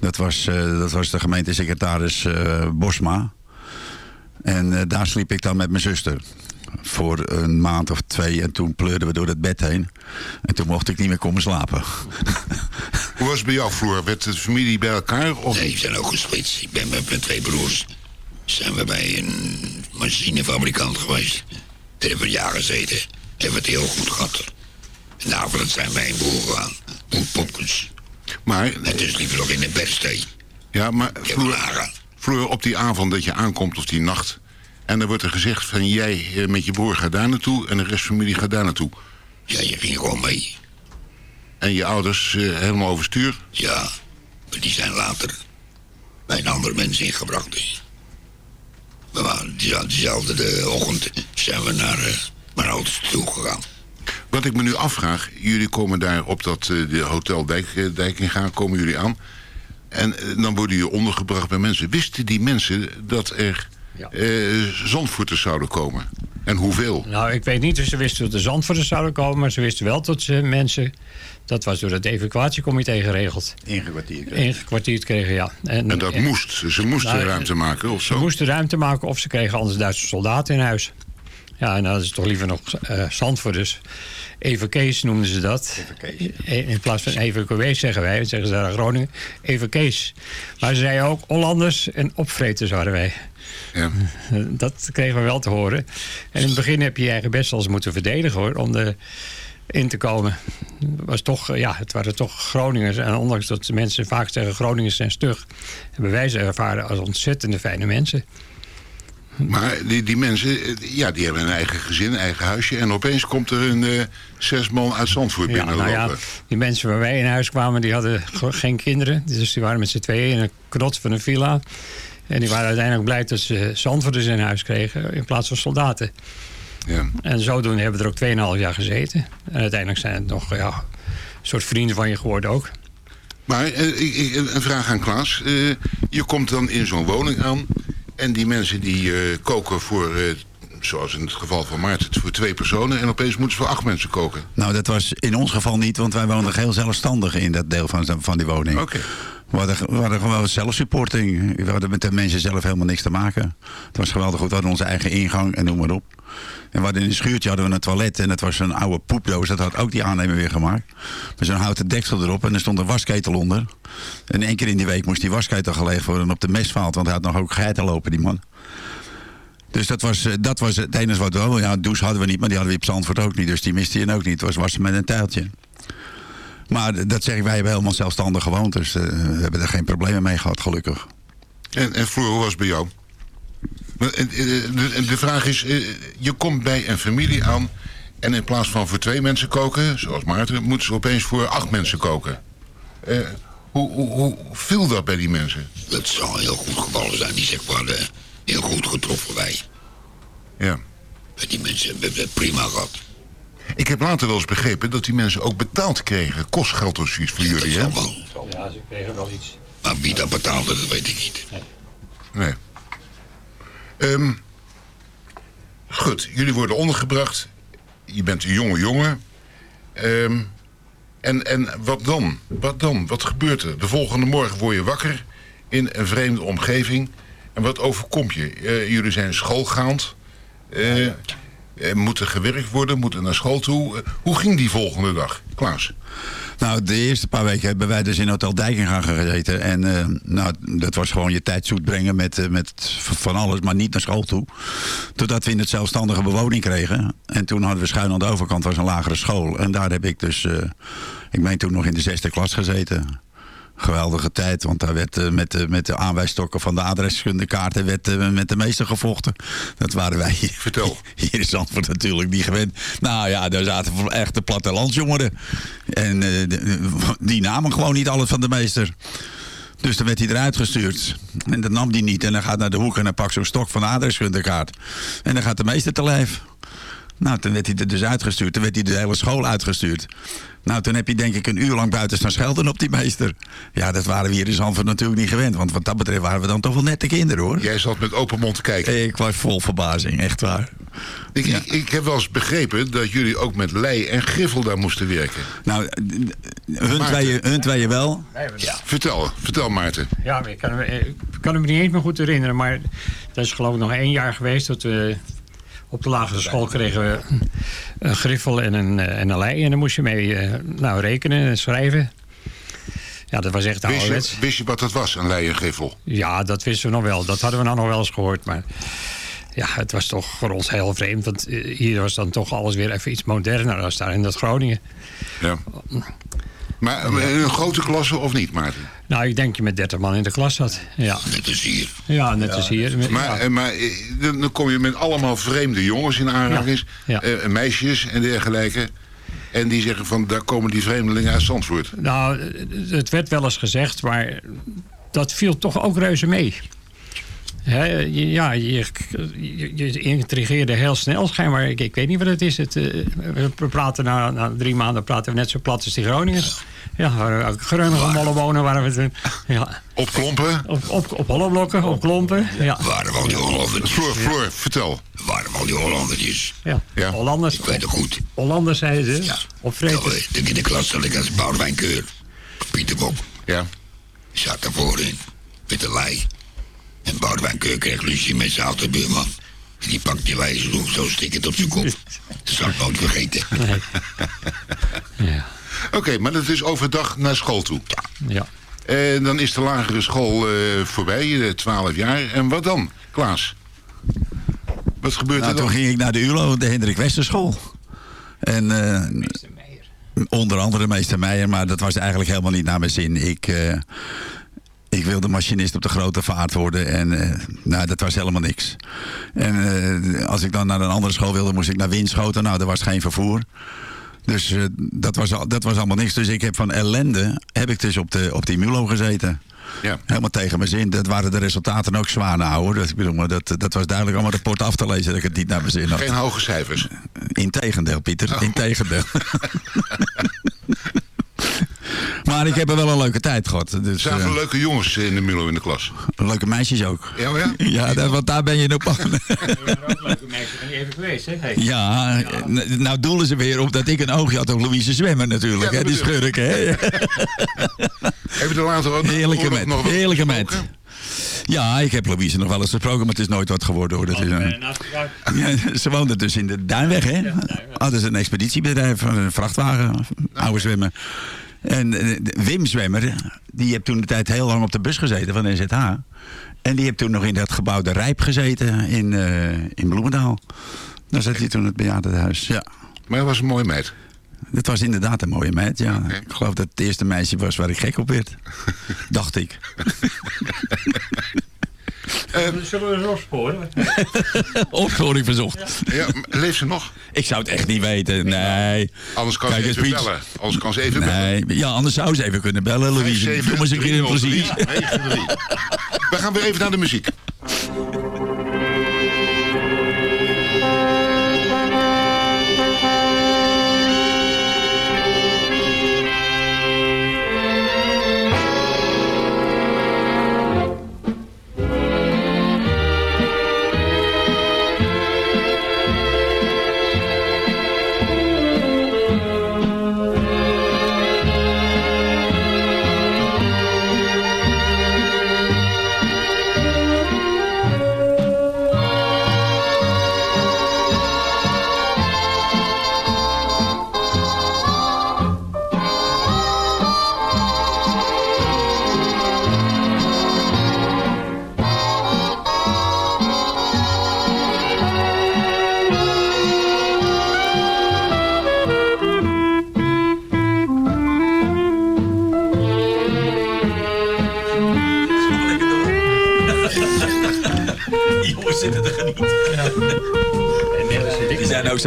Dat was, eh, dat was de gemeentesecretaris eh, Bosma. En daar sliep ik dan met mijn zuster. Voor een maand of twee. En toen pleurden we door het bed heen. En toen mocht ik niet meer komen slapen. [laughs] Hoe was het bij jou, Floor? Werd de familie bij elkaar? Of... Nee, we zijn ook gesplitst. Ik ben met mijn twee broers. Zijn we bij een machinefabrikant geweest. Daar hebben we een jaar gezeten. Hebben we het heel goed gehad. En de avond zijn wij in boer gegaan. Poepkens. Maar... Het is liever nog in de bedstee. Ja, maar. Floor, op die avond dat je aankomt of die nacht... en dan wordt er gezegd van jij eh, met je broer gaat daar naartoe... en de rest van de familie gaat daar naartoe. Ja, je ging gewoon mee. En je ouders eh, helemaal overstuur? Ja, maar die zijn later bij een andere mens ingebracht. We waren die- diezelfde de ochtend zijn we naar eh, mijn ouders toe gegaan. Wat ik me nu afvraag, jullie komen daar op dat eh, de Hotel Dijk, eh, Dijkinga, komen jullie aan. En eh, dan worden jullie ondergebracht bij mensen. Wisten die mensen dat er eh zandvoeters zouden komen? En hoeveel? Nou, ik weet niet of ze wisten dat de Zandvoorters zouden komen... maar ze wisten wel dat ze mensen... dat was door het evacuatiecomité geregeld. Ingekwartierd. Ingekwartierd kregen, ja. En dat moest. Ze moesten Nou, ruimte maken of Ze zo? moesten ruimte maken of ze kregen anders Duitse soldaten in huis. Ja, en dat is toch liever nog eh Zandvoorters. Evakees noemden ze dat. Eh, In plaats van evacuees zeggen wij, dat zeggen ze daar in Groningen. Evakees. Maar ze zeiden ook Hollanders en opvreters waren wij. Ja. [laughs] Dat kregen we wel te horen. En in het begin heb je je eigen best wel eens moeten verdedigen hoor, om er in te komen. Het, was toch, eh, ja, het waren toch Groningers. En ondanks dat de mensen vaak zeggen Groningers zijn stug... hebben wij ze ervaren als ontzettende fijne mensen. Maar die, die mensen, eh, ja, die hebben een eigen gezin, een eigen huisje. En opeens komt er een eh, zes man uit Zandvoort Ja, binnenlopen. nou ja, die mensen waar wij in huis kwamen, die hadden ge- geen kinderen. Dus die waren met z'n tweeën in een krot van een villa. En die waren uiteindelijk blij dat ze zandvoerders in huis kregen in plaats van soldaten. Ja. En zodoende hebben we er ook 2,5 jaar gezeten. En uiteindelijk zijn het nog ja, een soort vrienden van je geworden ook. Maar eh, een vraag aan Klaas. Eh, je komt dan in zo'n woning aan. En die mensen die eh, koken voor, zoals in het geval van Maarten, voor twee personen. En opeens moeten ze voor acht mensen koken. Nou, dat was in ons geval niet, want wij woonden heel zelfstandig in dat deel van, van die woning. Oké. We hadden, we hadden gewoon zelfsupporting. We hadden met de mensen zelf helemaal niks te maken. Het was geweldig goed. We hadden onze eigen ingang en noem maar op. En we hadden in een schuurtje hadden we een toilet. En dat was een oude poepdoos. Dat had ook die aannemer weer gemaakt. Met zo'n houten deksel erop. En er stond een wasketel onder. En één keer in die week moest die wasketel gelegd worden op de mestvaalt. Want hij had nog ook geiten lopen, die man. Dus dat was, eh, dat was het enige wat we hadden. Ja, douche hadden we niet, maar die hadden we op Zandvoort ook niet. Dus die miste je ook niet. Het was wassen met een tuiltje. Maar dat zeg ik, wij hebben helemaal zelfstandig gewoond. Dus eh, we hebben er geen problemen mee gehad, gelukkig. En, en Floor, hoe was het bij jou? Maar, De, de vraag is, eh, je komt bij een familie aan... en in plaats van voor twee mensen koken, zoals Maarten... moeten ze opeens voor acht mensen koken. Eh, hoe, hoe, hoe viel dat bij die mensen? Dat zou heel goed gevallen zijn. Die wel eh, heel goed getroffen wij. Ja. Die mensen hebben het prima gehad. Ik heb later wel eens begrepen dat die mensen ook betaald kregen. Kostgeld of zoiets voor jullie, hè? Ja, ze kregen wel iets. Maar wie dat betaalde, dat weet ik niet. Nee. Ehm, goed, jullie worden ondergebracht. Je bent een jonge jongen. Ehm, en, en wat dan? Wat dan? Wat gebeurt er? De volgende morgen word je wakker in een vreemde omgeving. En wat overkomt je? Eh, jullie zijn schoolgaand. Eh, eh, moet er gewerkt worden? Moet er naar school toe? Eh, hoe ging die volgende dag? Klaas? Nou, de eerste paar weken hebben wij dus in Hotel Dijkinga gezeten. En eh, nou, dat was gewoon je tijd zoet brengen met, eh, met van alles, maar niet naar school toe. Totdat we in het zelfstandige bewoning kregen. En toen hadden we schuin aan de overkant was een lagere school. En daar heb ik dus, eh, ik meen toen nog in de zesde klas gezeten. Geweldige tijd, want daar werd eh, met, de, met de aanwijsstokken van de adreskundekaarten werd, eh, met de meester gevochten. Dat waren wij hier, Vertel. [laughs] hier in Zandvoort natuurlijk niet gewend. Nou ja, daar zaten echte plattelandsjongeren. En eh, die namen gewoon niet alles van de meester. Dus dan werd hij eruit gestuurd. En dat nam hij niet. En dan gaat naar de hoek en dan pakt zo'n stok van de adreskundekaart. En dan gaat de meester te lijf. Nou, toen werd hij er dus uitgestuurd. Toen werd hij de hele school uitgestuurd. Nou, toen heb je denk ik een uur lang buiten staan schelden op die meester. Ja, dat waren we hier in Zandvoort natuurlijk niet gewend. Want wat dat betreft waren we dan toch wel nette kinderen, hoor. Jij zat met open mond te kijken. Ik was vol verbazing, echt waar. Ik, ik, ik heb wel eens begrepen dat jullie ook met lei en griffel daar moesten werken. Nou, hun tweeën, tweeën wel. Vertel, vertel Maarten. Ja, ik kan, me, ik kan me niet eens meer goed herinneren. Maar dat is geloof ik nog één jaar geweest. Dat we op de lagere school kregen we een griffel en een, eh, en een lei. En daar moest je mee eh, nou, rekenen en schrijven. Ja, dat was echt Wist ouderwets. je, wist je wat dat was, een lei en griffel? Ja, dat wisten we nog wel. Dat hadden we dan nog wel eens gehoord. Maar ja, het was toch voor ons heel vreemd. Want eh, hier was dan toch alles weer even iets moderner dan daar in dat Groningen. Ja. Maar eh, een grote klasse of niet, Maarten? Nou, ik denk je met 30 man in de klas zat. Ja. Net als hier. Ja, net als hier. Met- Maar, ja. eh, maar eh, dan kom je met allemaal vreemde jongens in aanraking, Ja, eh, meisjes en dergelijke. En die zeggen van, daar komen die vreemdelingen uit Zandvoort. Nou, het werd wel eens gezegd, maar dat viel toch ook reuze mee. Ja, je, je, je intrigeerde heel snel schijnbaar. Ik, ik weet niet wat het is. Het, eh, we praten na, na drie maanden praten we net zo plat als die Groningers. Ja, waren ook greunige mollenwonen waren we toen. Ja. Op klompen? Op, op, op holleblokken, op klompen. Ja. Waren we al die Hollandertjes? Floor, Floor, vertel. Waren we al die Hollandertjes? Ja. Ja. Hollanders. Ik weet het goed. Hollanders zeiden ze. Op vreten. Nou, in de klas zat ik als Boudewijn Keur. Pieter Bob. Ja. Zat er voorin. Met de lei. En Keur kreeg ruzie met zijn oude buurman. En die pakt die lei zo, zo stikkend op zijn kop. Dat zal ik nooit vergeten. Oké, maar dat is overdag naar school toe. Ja. En dan is de lagere school eh, voorbij, eh, 12 jaar. En wat dan, Klaas? Wat gebeurt Nou, er dan? toen ging ik naar de ULO, de Hendrik Westerschool. En eh, onder andere meester Meijer, maar dat was eigenlijk helemaal niet naar mijn zin. Ik, eh, Ik wilde machinist op de grote vaart worden en eh, nou, dat was helemaal niks. En eh, als ik dan naar een andere school wilde, moest ik naar Winschoten. Nou, er was geen vervoer. Dus eh, dat, was, al- dat was allemaal niks. Dus ik heb van ellende, heb ik dus op, de, op die Mulo gezeten. Ja. Helemaal tegen mijn zin. Dat waren de resultaten ook zwaar nou hoor. Dat, ik bedoel, maar dat, dat was duidelijk allemaal rapport af te lezen dat ik het niet naar mijn zin had. Geen hoge cijfers. Integendeel, Pieter. Integendeel. [laughs] [laughs] maar ik heb er wel een leuke tijd gehad. Dus, Zaten eh, leuke jongens in de Milo in de klas? leuke meisjes ook. Ja, maar ja? Ja, daar- want daar ben je op. Leuke mensen ben je even geweest, hè? Hey. Ja, nou doelen ze weer op dat ik een oogje had op Louise Zwemmer natuurlijk. Ja, hè, die schurk, hè? Je er later ook Heerlijke nog- met. nog wel Heerlijke met. Ja, ik heb Louise nog wel eens gesproken, maar het is nooit wat geworden hoor. Dat is, een- [laughs] ja, ze woonde dus in de Duinweg, hè? Hadden ze een expeditiebedrijf, een vrachtwagen, oude zwemmer. En eh, Wim Zwemmer, die heeft toen de tijd heel lang op de bus gezeten van NZH. En die heeft toen nog in dat gebouw De Rijp gezeten in, eh, in Bloemendaal. Daar zat hij toen het bejaardenhuis, ja. Maar hij was een mooie meid. Het was inderdaad een mooie meid, ja. Ik geloof dat het eerste meisje was waar ik gek op werd. [laughs] Dacht ik. [laughs] Zullen we eens opsporen? [laughs] Opsporing verzocht. Ja, leeft ze nog? Ik zou het echt niet weten, nee. Anders kan Kijk ze even bellen. Anders kan ze even bellen. Nee, ja, anders zou ze even kunnen bellen, Louise. Doe maar eens een keer een plezier. 57 We gaan weer even naar de muziek.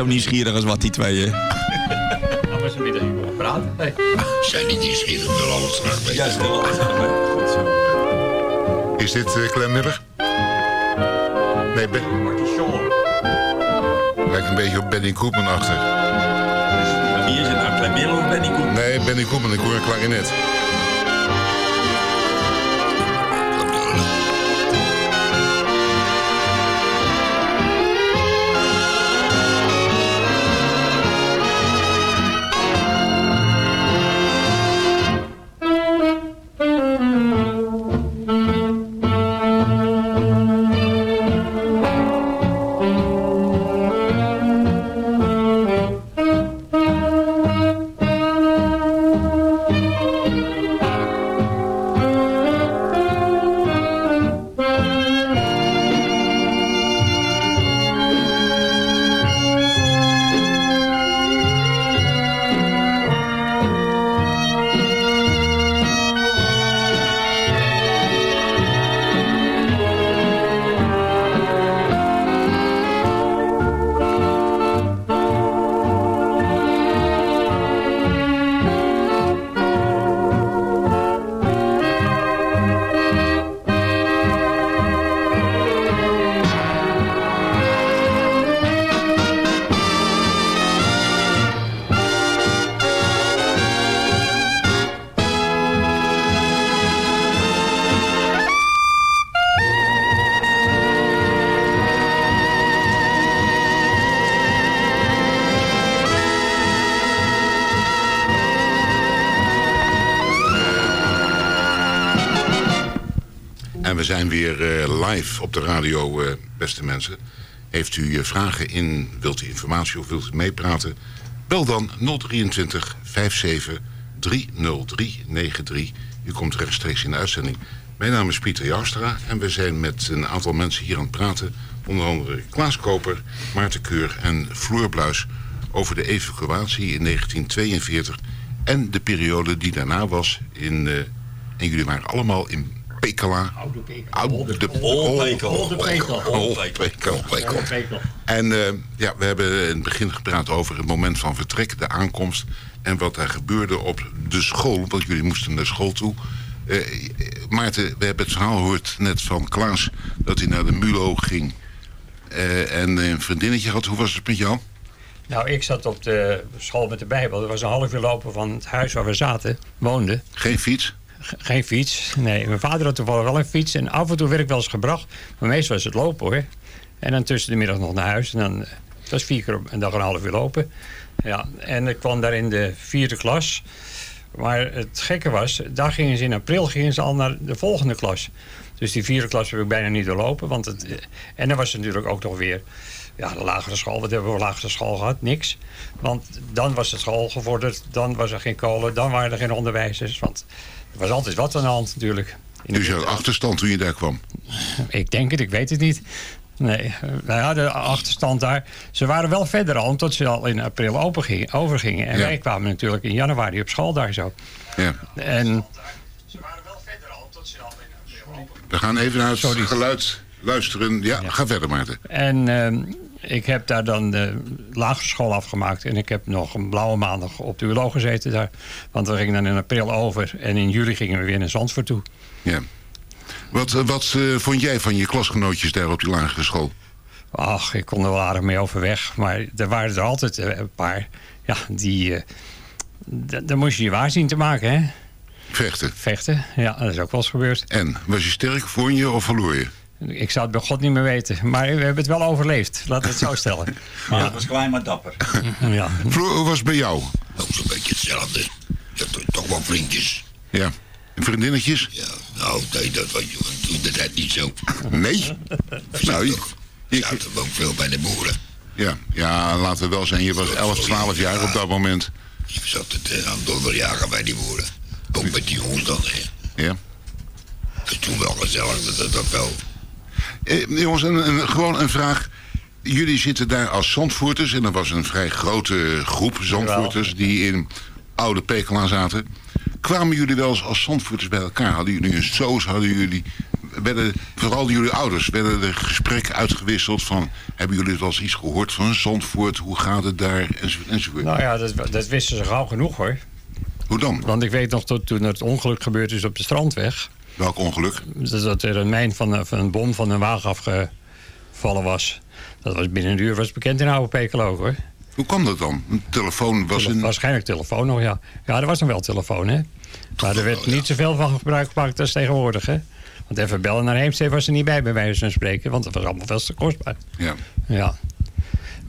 Zo nieuwsgierig als wat die tweeën. Gaan we ze middag gewoon praten? Hey. Zijn niet nieuwsgierig, wil alles graag weten. Ja, Is dit uh, Clem Miller? Nee, ben... Lijkt een beetje op Benny Koopman achter. Wie is het nou, Clem Miller of Benny Koep? Nee, Benny Koopman, ik hoor een klarinet. Op de radio, eh, beste mensen. Heeft u eh, vragen in, wilt u informatie of wilt u meepraten? Bel dan 023 57 30393. U komt rechtstreeks in de uitzending. Mijn naam is Pieter Jouwstra en we zijn met een aantal mensen hier aan het praten. Onder andere Klaas Koper, Maarten Keur en Floor Bluis... over de evacuatie in 1942 en de periode die daarna was. In, eh, en jullie waren allemaal in Pekela. Oude Pekel. Oude de Oude Pekel. Oude Pekel. Oude Pekel. Oude Pekel. En eh, ja, we hebben in het begin gepraat over het moment van vertrek, de aankomst... en wat daar gebeurde op de school, want jullie moesten naar school toe. Eh, Maarten, we hebben het verhaal gehoord net van Klaas... dat hij naar de MULO ging eh, en een vriendinnetje had. Hoe was het met jou? Nou, ik zat op de school met de Bijbel. Dat was een half uur lopen van het huis waar we zaten, woonden. Geen fiets? Geen fiets, nee. Mijn vader had toevallig wel een fiets. En af en toe werd ik wel eens gebracht. Maar meestal was het lopen hoor. En dan tussen de middag nog naar huis. En dan, eh, het was vier keer op een dag een half uur lopen. Ja, en ik kwam daar in de vierde klas. Maar het gekke was, daar gingen ze in april gingen ze al naar de volgende klas. Dus die vierde klas heb ik bijna niet doorlopen. Want het, eh, en dan was het natuurlijk ook nog weer ja, de lagere school. Wat hebben we op lagere school gehad? Niks. Want dan was de school gevorderd. Dan was er geen kolen. Dan waren er geen onderwijzers. Want er was altijd wat aan de hand natuurlijk. In Dus je had achterstand toen je daar kwam? ik denk het, ik weet het niet. Nee, wij hadden achterstand daar. Ze waren wel verder al, omdat ze al in april overgingen. En Ja. wij kwamen natuurlijk in januari op school daar zo. Ja. En We gaan even naar het geluid luisteren. Ja, ga verder Maarten. En ehm, ik heb daar dan de lagere school afgemaakt. En ik heb nog een blauwe maandag op de ULO gezeten daar. Want we gingen dan in april over. En in juli gingen we weer naar Zandvoort toe. Ja. Wat, eh, wat eh, vond jij van je klasgenootjes daar op die lagere school? Ach, ik kon er wel aardig mee overweg. Maar er waren er altijd eh, een paar. Ja, die... d- daar moest je je waar zien te maken, hè? Vechten? Vechten, ja, dat is ook wel eens gebeurd. En, was je sterk, vond je of verloor je? Ik zou het bij God niet meer weten. Maar we hebben het wel overleefd, laten we het zo stellen. Maar het was klein maar dapper. [laughs] Ja. Hoe was het bij jou? Ook zo'n beetje hetzelfde. Je hebt toch- wel vriendjes. Ja. En vriendinnetjes? Ja, nou, nee, dat was toen de tijd niet zo. Nee? nou, je, Je zaten ook veel bij de boeren. ja, ja, laten we wel zijn, je was 11, 12 jaar op dat moment. Je zat het eh, aan het doorjagen bij die boeren. Ook met die jongens dan. Hè. Ja. Het is toen wel gezellig, dat, dat, dat wel. Eh, jongens, een, een- gewoon een vraag. Jullie zitten daar als Zandvoorters en er was een vrij grote groep Zandvoorters die in oude Pekela zaten. Kwamen jullie wel eens als Zandvoorters bij elkaar? Hadden jullie een soos? Hadden jullie, werden, vooral jullie ouders, werden er gesprekken uitgewisseld van... hebben jullie wel eens iets gehoord van Zandvoort? Hoe gaat het daar? Enzovoort. Nou ja, dat, dat wisten ze gauw genoeg hoor. Hoe dan? Want ik weet nog tot toen het ongeluk gebeurd is op de strandweg. Welk ongeluk? Dat, dat er een mijn van, een- van een bom van een wagen afgevallen was. Dat was binnen een uur was bekend in Oude Pekel ook hoor. Hoe kwam dat dan? Een telefoon was Tele- een... Waarschijnlijk telefoon nog, ja. Ja, er was nog wel telefoon, hè. Maar er werd niet zoveel van gebruik gemaakt als tegenwoordig, hè. Want even bellen naar Heemstede was er niet bij, bij wijze van spreken. Want dat was allemaal veel te kostbaar. Ja. Ja.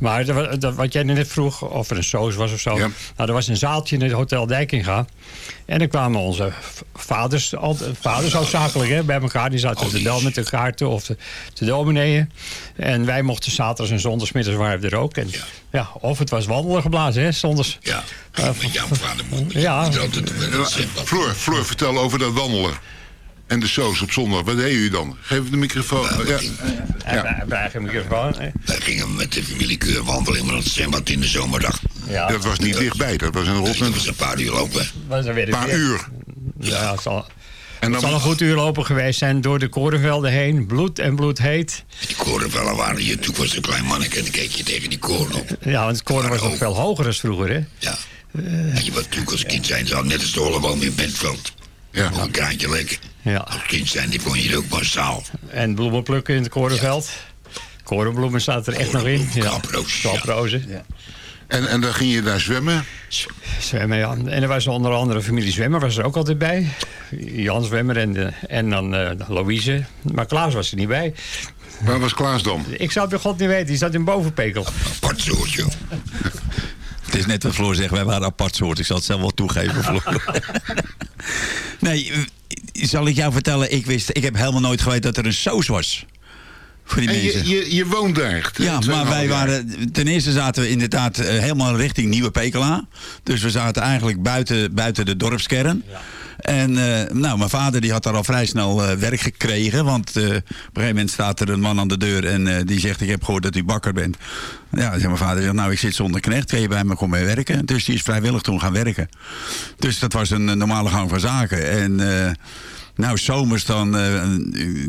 Maar dat- wat jij net vroeg, of er een soos was of zo. Nou, er was een zaaltje in het Hotel Dijkinga. En er kwamen onze vaders, al- vaders hoofdzakelijk hè, bij elkaar. Die zaten te bel met de kaarten of te, te domineeën. En wij mochten zaterdags en zondagsmiddags waren we er ook. En, ja. of het was wandelen geblazen, hè, zondags. Ja, Uh, met jouw vader moet ja. simpel. Floor, Floor, vertel over dat wandelen. En de soos op zondag. Wat deden jullie dan? Geef de microfoon. Ja. Wij hebben eigen microfoon. hè. Wij gingen met de familiekeur wandelen in het zwembad in de zomerdag. Ja. Dat was niet dichtbij, dat was in Rotterdam. Dat was een paar uur lopen. Was er weer Een paar weer- uur. Ja, het zal, En het dan- zal een goed uur lopen geweest zijn door de korenvelden heen. Bloed en bloed heet. Die korenvellen waren hier. Toen was een klein manneke en dan keek je tegen die koren op. Ja, want het koren was nog veel hoger dan vroeger, hè? Ja. En je was natuurlijk als kind zijn ze al net als de Holleboom in Bentveld. Ja. Nog een kraantje lekker. Ja. Als kind zijn die vond je ook massaal. En bloemen plukken in het korenveld. Korenbloemen staat er echt nog in. Ja. Kaprozen. Ja. En, en dan ging je daar zwemmen. Zwemmen, ja. En er was onder andere familie Zwemmer was er ook altijd bij. Jan Zwemmer en, de, en dan eh, Louise. Maar Klaas was er niet bij. Waar was Klaas dan? Ik zou het bij God niet weten. Die zat in Bovenpekel. Apart soortje. Het is net wat Floor zegt, wij waren apart soort. Ik zal het zelf wel toegeven, Floor. [laughs] nee, eh, zal ik jou vertellen, ik, wist, ik heb helemaal nooit geweten dat er een saus was. Voor die En mensen. je, je, je woont daar. Ja, maar wij jaar. waren. Ten eerste zaten we inderdaad eh, helemaal richting Nieuwe Pekela. Dus we zaten eigenlijk buiten, buiten de dorpskern. En eh, nou, mijn vader die had daar al vrij snel eh, werk gekregen. Want eh, op een gegeven moment staat er een man aan de deur en die zegt: Ik heb gehoord dat u bakker bent. Ja, zegt mijn vader: zegt, Nou, ik zit zonder knecht. Kun je bij me komen werken? Dus die is vrijwillig toen gaan werken. Dus dat was een normale gang van zaken. En. Nou, zomers dan, eh,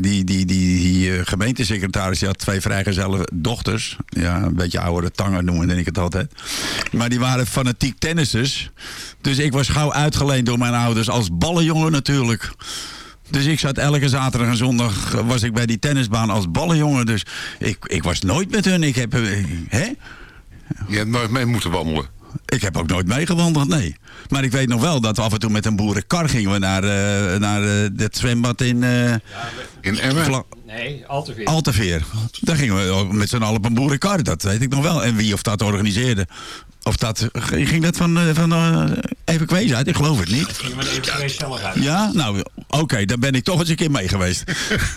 die, die, die, die eh, gemeentesecretaris had twee vrijgezelle dochters. Ja, een beetje oudere tangen noemde ik het altijd. Maar die waren fanatiek tennissers. Dus ik was gauw uitgeleend door mijn ouders als ballenjongen natuurlijk. Dus ik zat elke zaterdag en zondag eh, was ik bij die tennisbaan als ballenjongen. Dus ik, ik was nooit met hun. Ik heb, hè? Je hebt nooit mee moeten wandelen. Ik heb ook nooit meegewandeld, nee. Maar ik weet nog wel dat we af en toe met een boerenkar gingen we naar, eh, naar eh, het zwembad in... eh in Emmen? Nee, al te veel. Alteveer. Daar gingen we ook met z'n allen op een boerenkar, dat weet ik nog wel. En wie of dat organiseerde. Of dat, ging dat van, eh, van eh, even kwees uit? Ik geloof het niet. Ja? Nou, oké, daar ben ik toch eens een keer mee geweest.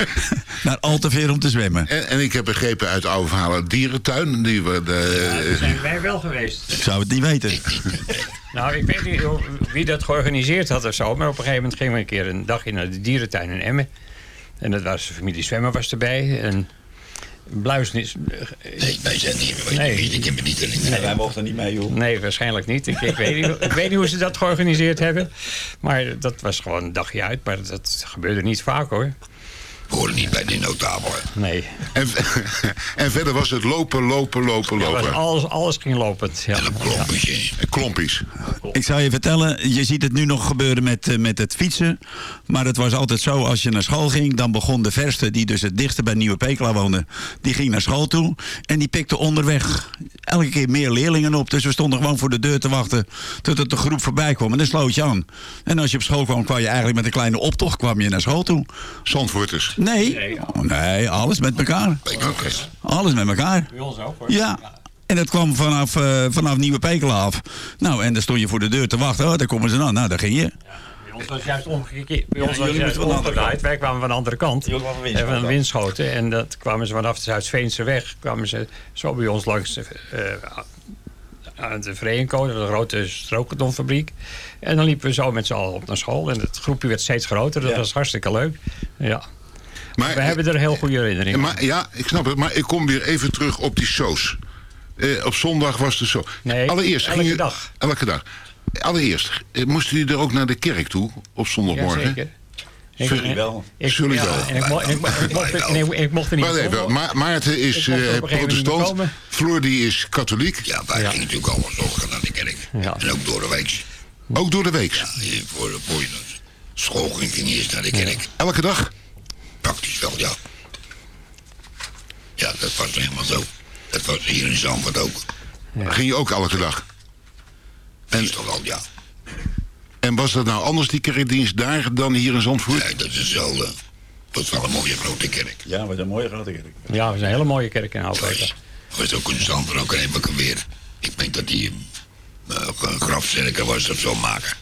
[laughs] Naar Alteveer om te zwemmen. En, en ik heb begrepen uit oude verhalen dierentuin. Die we de, Daar zijn wij wel geweest. Ik zou het niet weten. [laughs] Nou, ik weet niet wie dat georganiseerd had of zo. Maar op een gegeven moment gingen we een keer een dagje naar de dierentuin in Emmen. En dat was, de familie Zwemmen was erbij. En Bluis niet... Nee, wij zijn niet. Nee. Ik heb het niet herinnerd. Nee, wij mochten niet mee, joh. Nee, waarschijnlijk niet. Ik, ik, weet niet ik weet niet hoe ze dat georganiseerd hebben. Maar dat was gewoon een dagje uit. Maar dat gebeurde niet vaak hoor. Hoorde niet bij de notabelen. Nee. En, [laughs] en verder was het lopen, lopen, lopen, Ja, lopen. alles, alles ging lopend. Ja. En klompies. Ik zou je vertellen, je ziet het nu nog gebeuren met, eh, met het fietsen. Maar het was altijd zo, als je naar school ging... dan begon de verste, die dus het dichtste bij Nieuwe Pekela woonde... die ging naar school toe en die pikte onderweg elke keer meer leerlingen op. Dus we stonden gewoon voor de deur te wachten tot het de groep voorbij kwam. En dan sloot je aan. En als je op school kwam, kwam je eigenlijk met een kleine optocht kwam je naar school toe. Zandvoorters? Nee, nee, alles met elkaar. Alles met elkaar. Bij ons ook hoor. Ja. En dat kwam vanaf, eh, vanaf Nieuwe Pekela af. Nou, en dan stond je voor de deur te wachten. Oh, daar komen ze dan. Nou, daar ging je. Bij ons was juist omgekeerd. Bij Ja, ons was jullie juist moeten van de andere omgedraaid. Wij kwamen van de andere kant. Jullie kwamen van Winschoten. En dat kwamen ze vanaf de Zuid-Veense weg. kwamen ze zo bij ons langs de, eh, aan de Vreenko, de grote strookkartonfabriek. En dan liepen we zo met z'n allen op naar school. En het groepje werd steeds groter. Dat was hartstikke leuk. Ja. Maar, we hebben er een heel goede herinneringen. Maar, ja, ik snap het. Maar ik kom weer even terug op die soos. Eh, op zondag was de zo. Nee, Allereerst elke ging dag. Elke dag. Allereerst, eh, moesten jullie er ook naar de kerk toe op zondagmorgen? Jazeker. Ik- Zullen wel. Zullen ja, wel. en ik mo- en ik mo- ik mocht er- nee, ik mocht er niet Wacht in even, komen. Ma Maarten is eh, protestant. Floor die is katholiek. Ja, wij gingen natuurlijk allemaal zorgen naar de kerk. En ook door de week. Ook door de week? Ja, voor, de- voor je school ging ging eerst naar de kerk. Elke dag? Ja. Ja, dat was helemaal zo. Dat was hier in Zandvoort ook. Ging je ook elke dag? En toch al, ja. En was dat nou anders, die kerkdienst daar, dan hier in Zandvoort? Nee, dat is hetzelfde. Dat is wel een mooie grote kerk. Ja, wat een mooie grote kerk. Ja, we zijn een hele mooie kerk in Houtbeek. Er was ook in Zandvoort ook een even weer. Ik denk dat die uh, een grafzerker was of zo maken.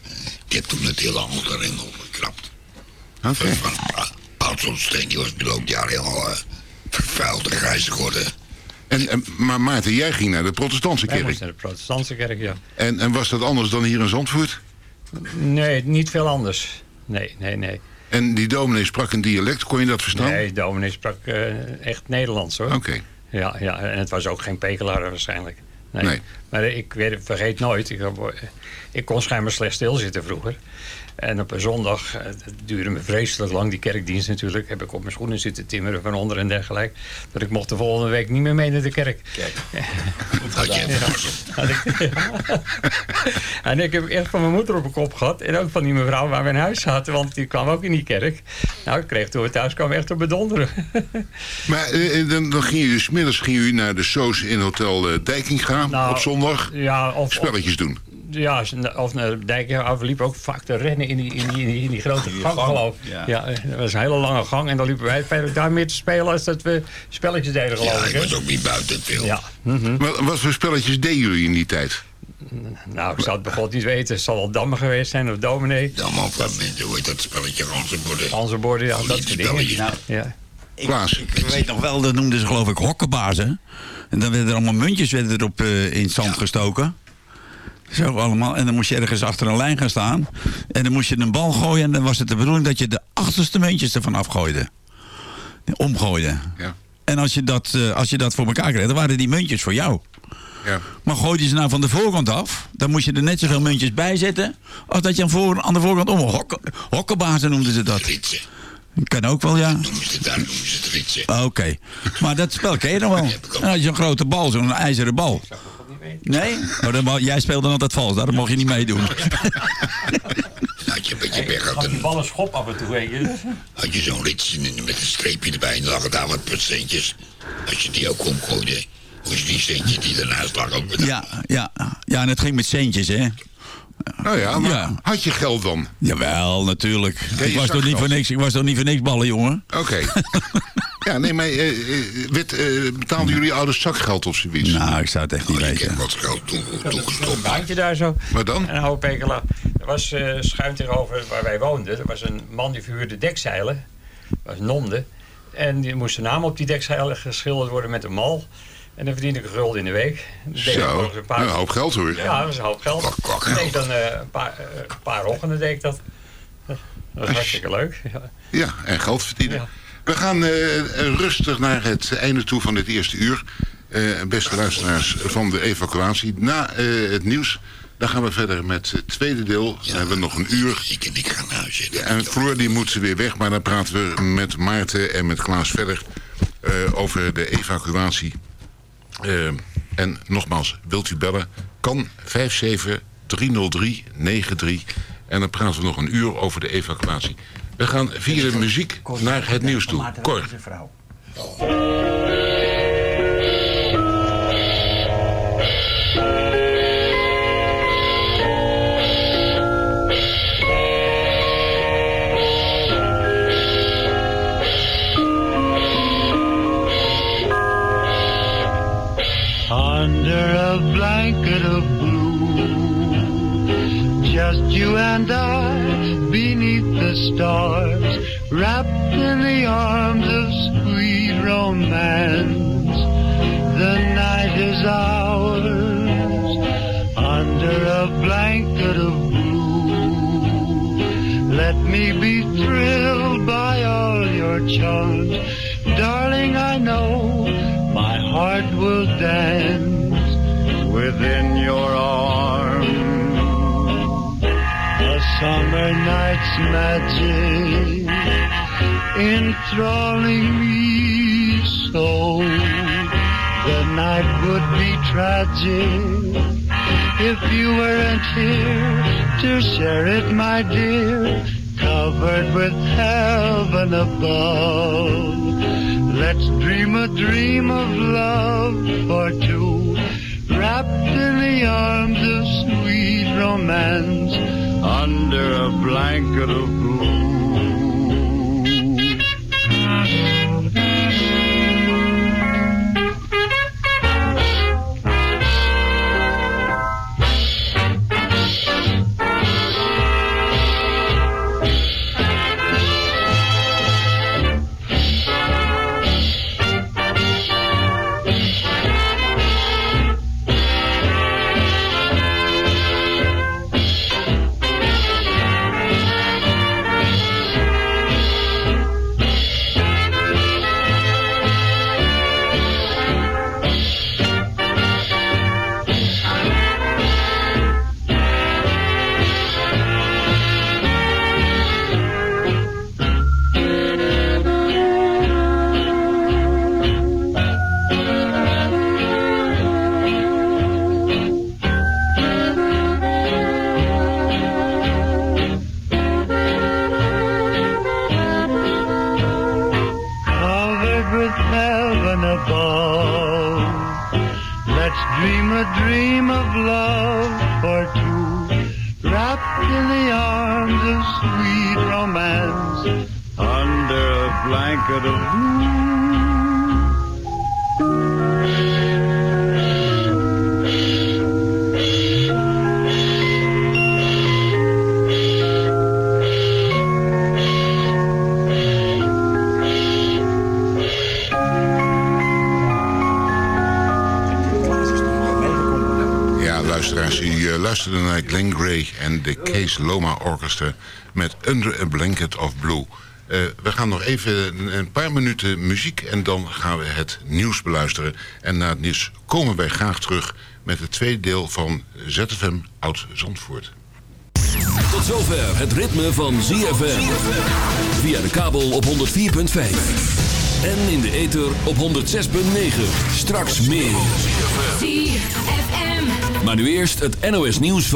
Ik heb toen het heel anders erin gekrapt. Oké. Oudsonsteen, die was natuurlijk ook jaar helemaal uh, vervuild en grijs geworden. En, en, maar Maarten, jij ging naar de protestantse kerk. moesten naar de protestantse kerk, ja. En, en was dat anders dan hier in Zandvoort? Nee, niet veel anders. Nee, nee, nee. En die dominee sprak een dialect, kon je dat verstaan? Nee, dominee sprak eh, echt Nederlands hoor. Oké. Ja, ja, en het was ook geen pekelaar waarschijnlijk. Nee. Nee. Maar ik weet, vergeet nooit, ik, heb- ik kon schijnbaar slecht stilzitten vroeger. En op een zondag, eh, het duurde me vreselijk lang, die kerkdienst natuurlijk, heb ik op mijn schoenen zitten timmeren van onder en dergelijke. Dat ik mocht de volgende week niet meer mee naar de kerk. [laughs] Had je Ja. [laughs] En ik heb echt van mijn moeder op mijn kop gehad. En ook van die mevrouw waar we in huis zaten, want die kwam ook in die kerk. Nou, ik kreeg toen we thuis kwamen echt op bedonderen. [laughs] Maar eh, eh, dan, dan ging je dus middags ging je naar de Soos in Hotel eh, Dijkinga Nou, op zondag. Ja, of, Spelletjes doen. Ja, of naar de dijk af liep ook vaak te rennen in die, in die, in die, in die grote gang, gang, geloof ik. ja. Ja. dat was een hele lange gang en dan liepen wij verder daar meer te spelen als dat we spelletjes deden, geloof Ja, ik. was ook niet buiten veel. Ja. Mhm. Wat, wat voor spelletjes deden jullie in die tijd? Nou, ik zou het bij God niet weten. Het zal wel Damme geweest zijn of Dominee. Dan ook wat mensen, hoe heet dat spelletje, ganzenborden. Ganzenborden, ja, dat soort dingen. Nou, Ja. Ik, weet nog wel, dat noemden ze geloof ik hokkenbazen. En dan werden er allemaal muntjes werden erop eh, in het zand gestoken. Zo allemaal. En dan moest je ergens achter een lijn gaan staan. En dan moest je een bal gooien. En dan was het de bedoeling dat je de achterste muntjes ervan afgooide. Omgooide. Ja. En als je, dat, eh, als je dat voor elkaar kreeg, dan waren die muntjes voor jou. Ja. Maar gooi je ze nou van de voorkant af, dan moet je er net zoveel muntjes bij zetten. Als dat je aan, voor, aan de voorkant om. Hokken, hokkenbazen noemden ze dat. Kan ook wel, ja. Daar noemen ze het ritsen. Oké. Maar dat spel ken je nog wel. En had je zo'n grote bal, zo'n ijzeren bal. Nee? Oh, dan, jij speelde altijd vals, daar mocht je niet meedoen. Had je een beetje pech gehad, Had die ballen schop af en toe, weet je. had je zo'n ritsen en met een streepje erbij en dan lag het daar wat procentjes. Als je die ook omgooide, moest je die centje die ernaast lag ook. Ja, ja. ja, en het ging met centjes, hè. Nou ja, maar Ja. had je geld dan? Jawel, natuurlijk. Ja, ik, was toch niet voor niks, ik was toch niet voor niks ballen, jongen? Oké. [laughs] ja, nee, maar eh, eh, Wit, eh, betaalden jullie ouders zakgeld of zoiets? Nou, ik zou het echt niet Ik weten. heb wat geld toe- Een toegestopt. baantje daar zo. Wat dan? En een oude pekela. Er was eh, schuin tegenover waar wij woonden. Er was een man die verhuurde dekzeilen. Dat was Nonde. En die moest zijn naam op die dekzeilen geschilderd worden met een mal. En dan verdiende ik een gulden in de week. Dat deed ik Zo, een paar- een hoop geld hoor. Ja, dat was een hoop geld. Ik deed dan eh, een paar, eh, een paar ochtenden deed ik dat. Dat was hartstikke leuk. Ja. Ja, en geld verdienen. Ja. We gaan eh, rustig naar het einde toe van dit eerste uur. Eh, beste luisteraars van de evacuatie. Na eh, het nieuws, dan gaan we verder met het tweede deel. Dan hebben we nog een uur. Ik en ik ga naar huis zitten. En Floor die moet weer weg, maar dan praten we met Maarten en met Klaas verder eh, over de evacuatie. Eh, en nogmaals, wilt u bellen? Kan 5730393. En dan praten we nog een uur over de evacuatie. We gaan via de muziek naar het nieuws toe. Cor. A blanket of blue, just you and I beneath the stars, wrapped in the arms of sweet romance. The night is ours under a blanket of blue. Let me be thrilled by all your charms, darling. I know my heart will dance within your arms. A summer night's magic enthralling me so. The night would be tragic if you weren't here to share it, my dear. Covered with heaven above. Let's dream a dream of love for two, wrapped in the arms of sweet romance, under a blanket of blue. Naar Glenn Gray en de Case Loma Orchestra met Under a Blanket of Blue. Eh, we gaan nog even een, een paar minuten muziek en dan gaan we het nieuws beluisteren. En na het nieuws komen wij graag terug met het tweede deel van ZFM Oud Zandvoort. Tot zover het ritme van ZFM. Via de kabel op 104.5. En in de ether op 106.9. Straks meer. Maar nu eerst het NOS nieuws van...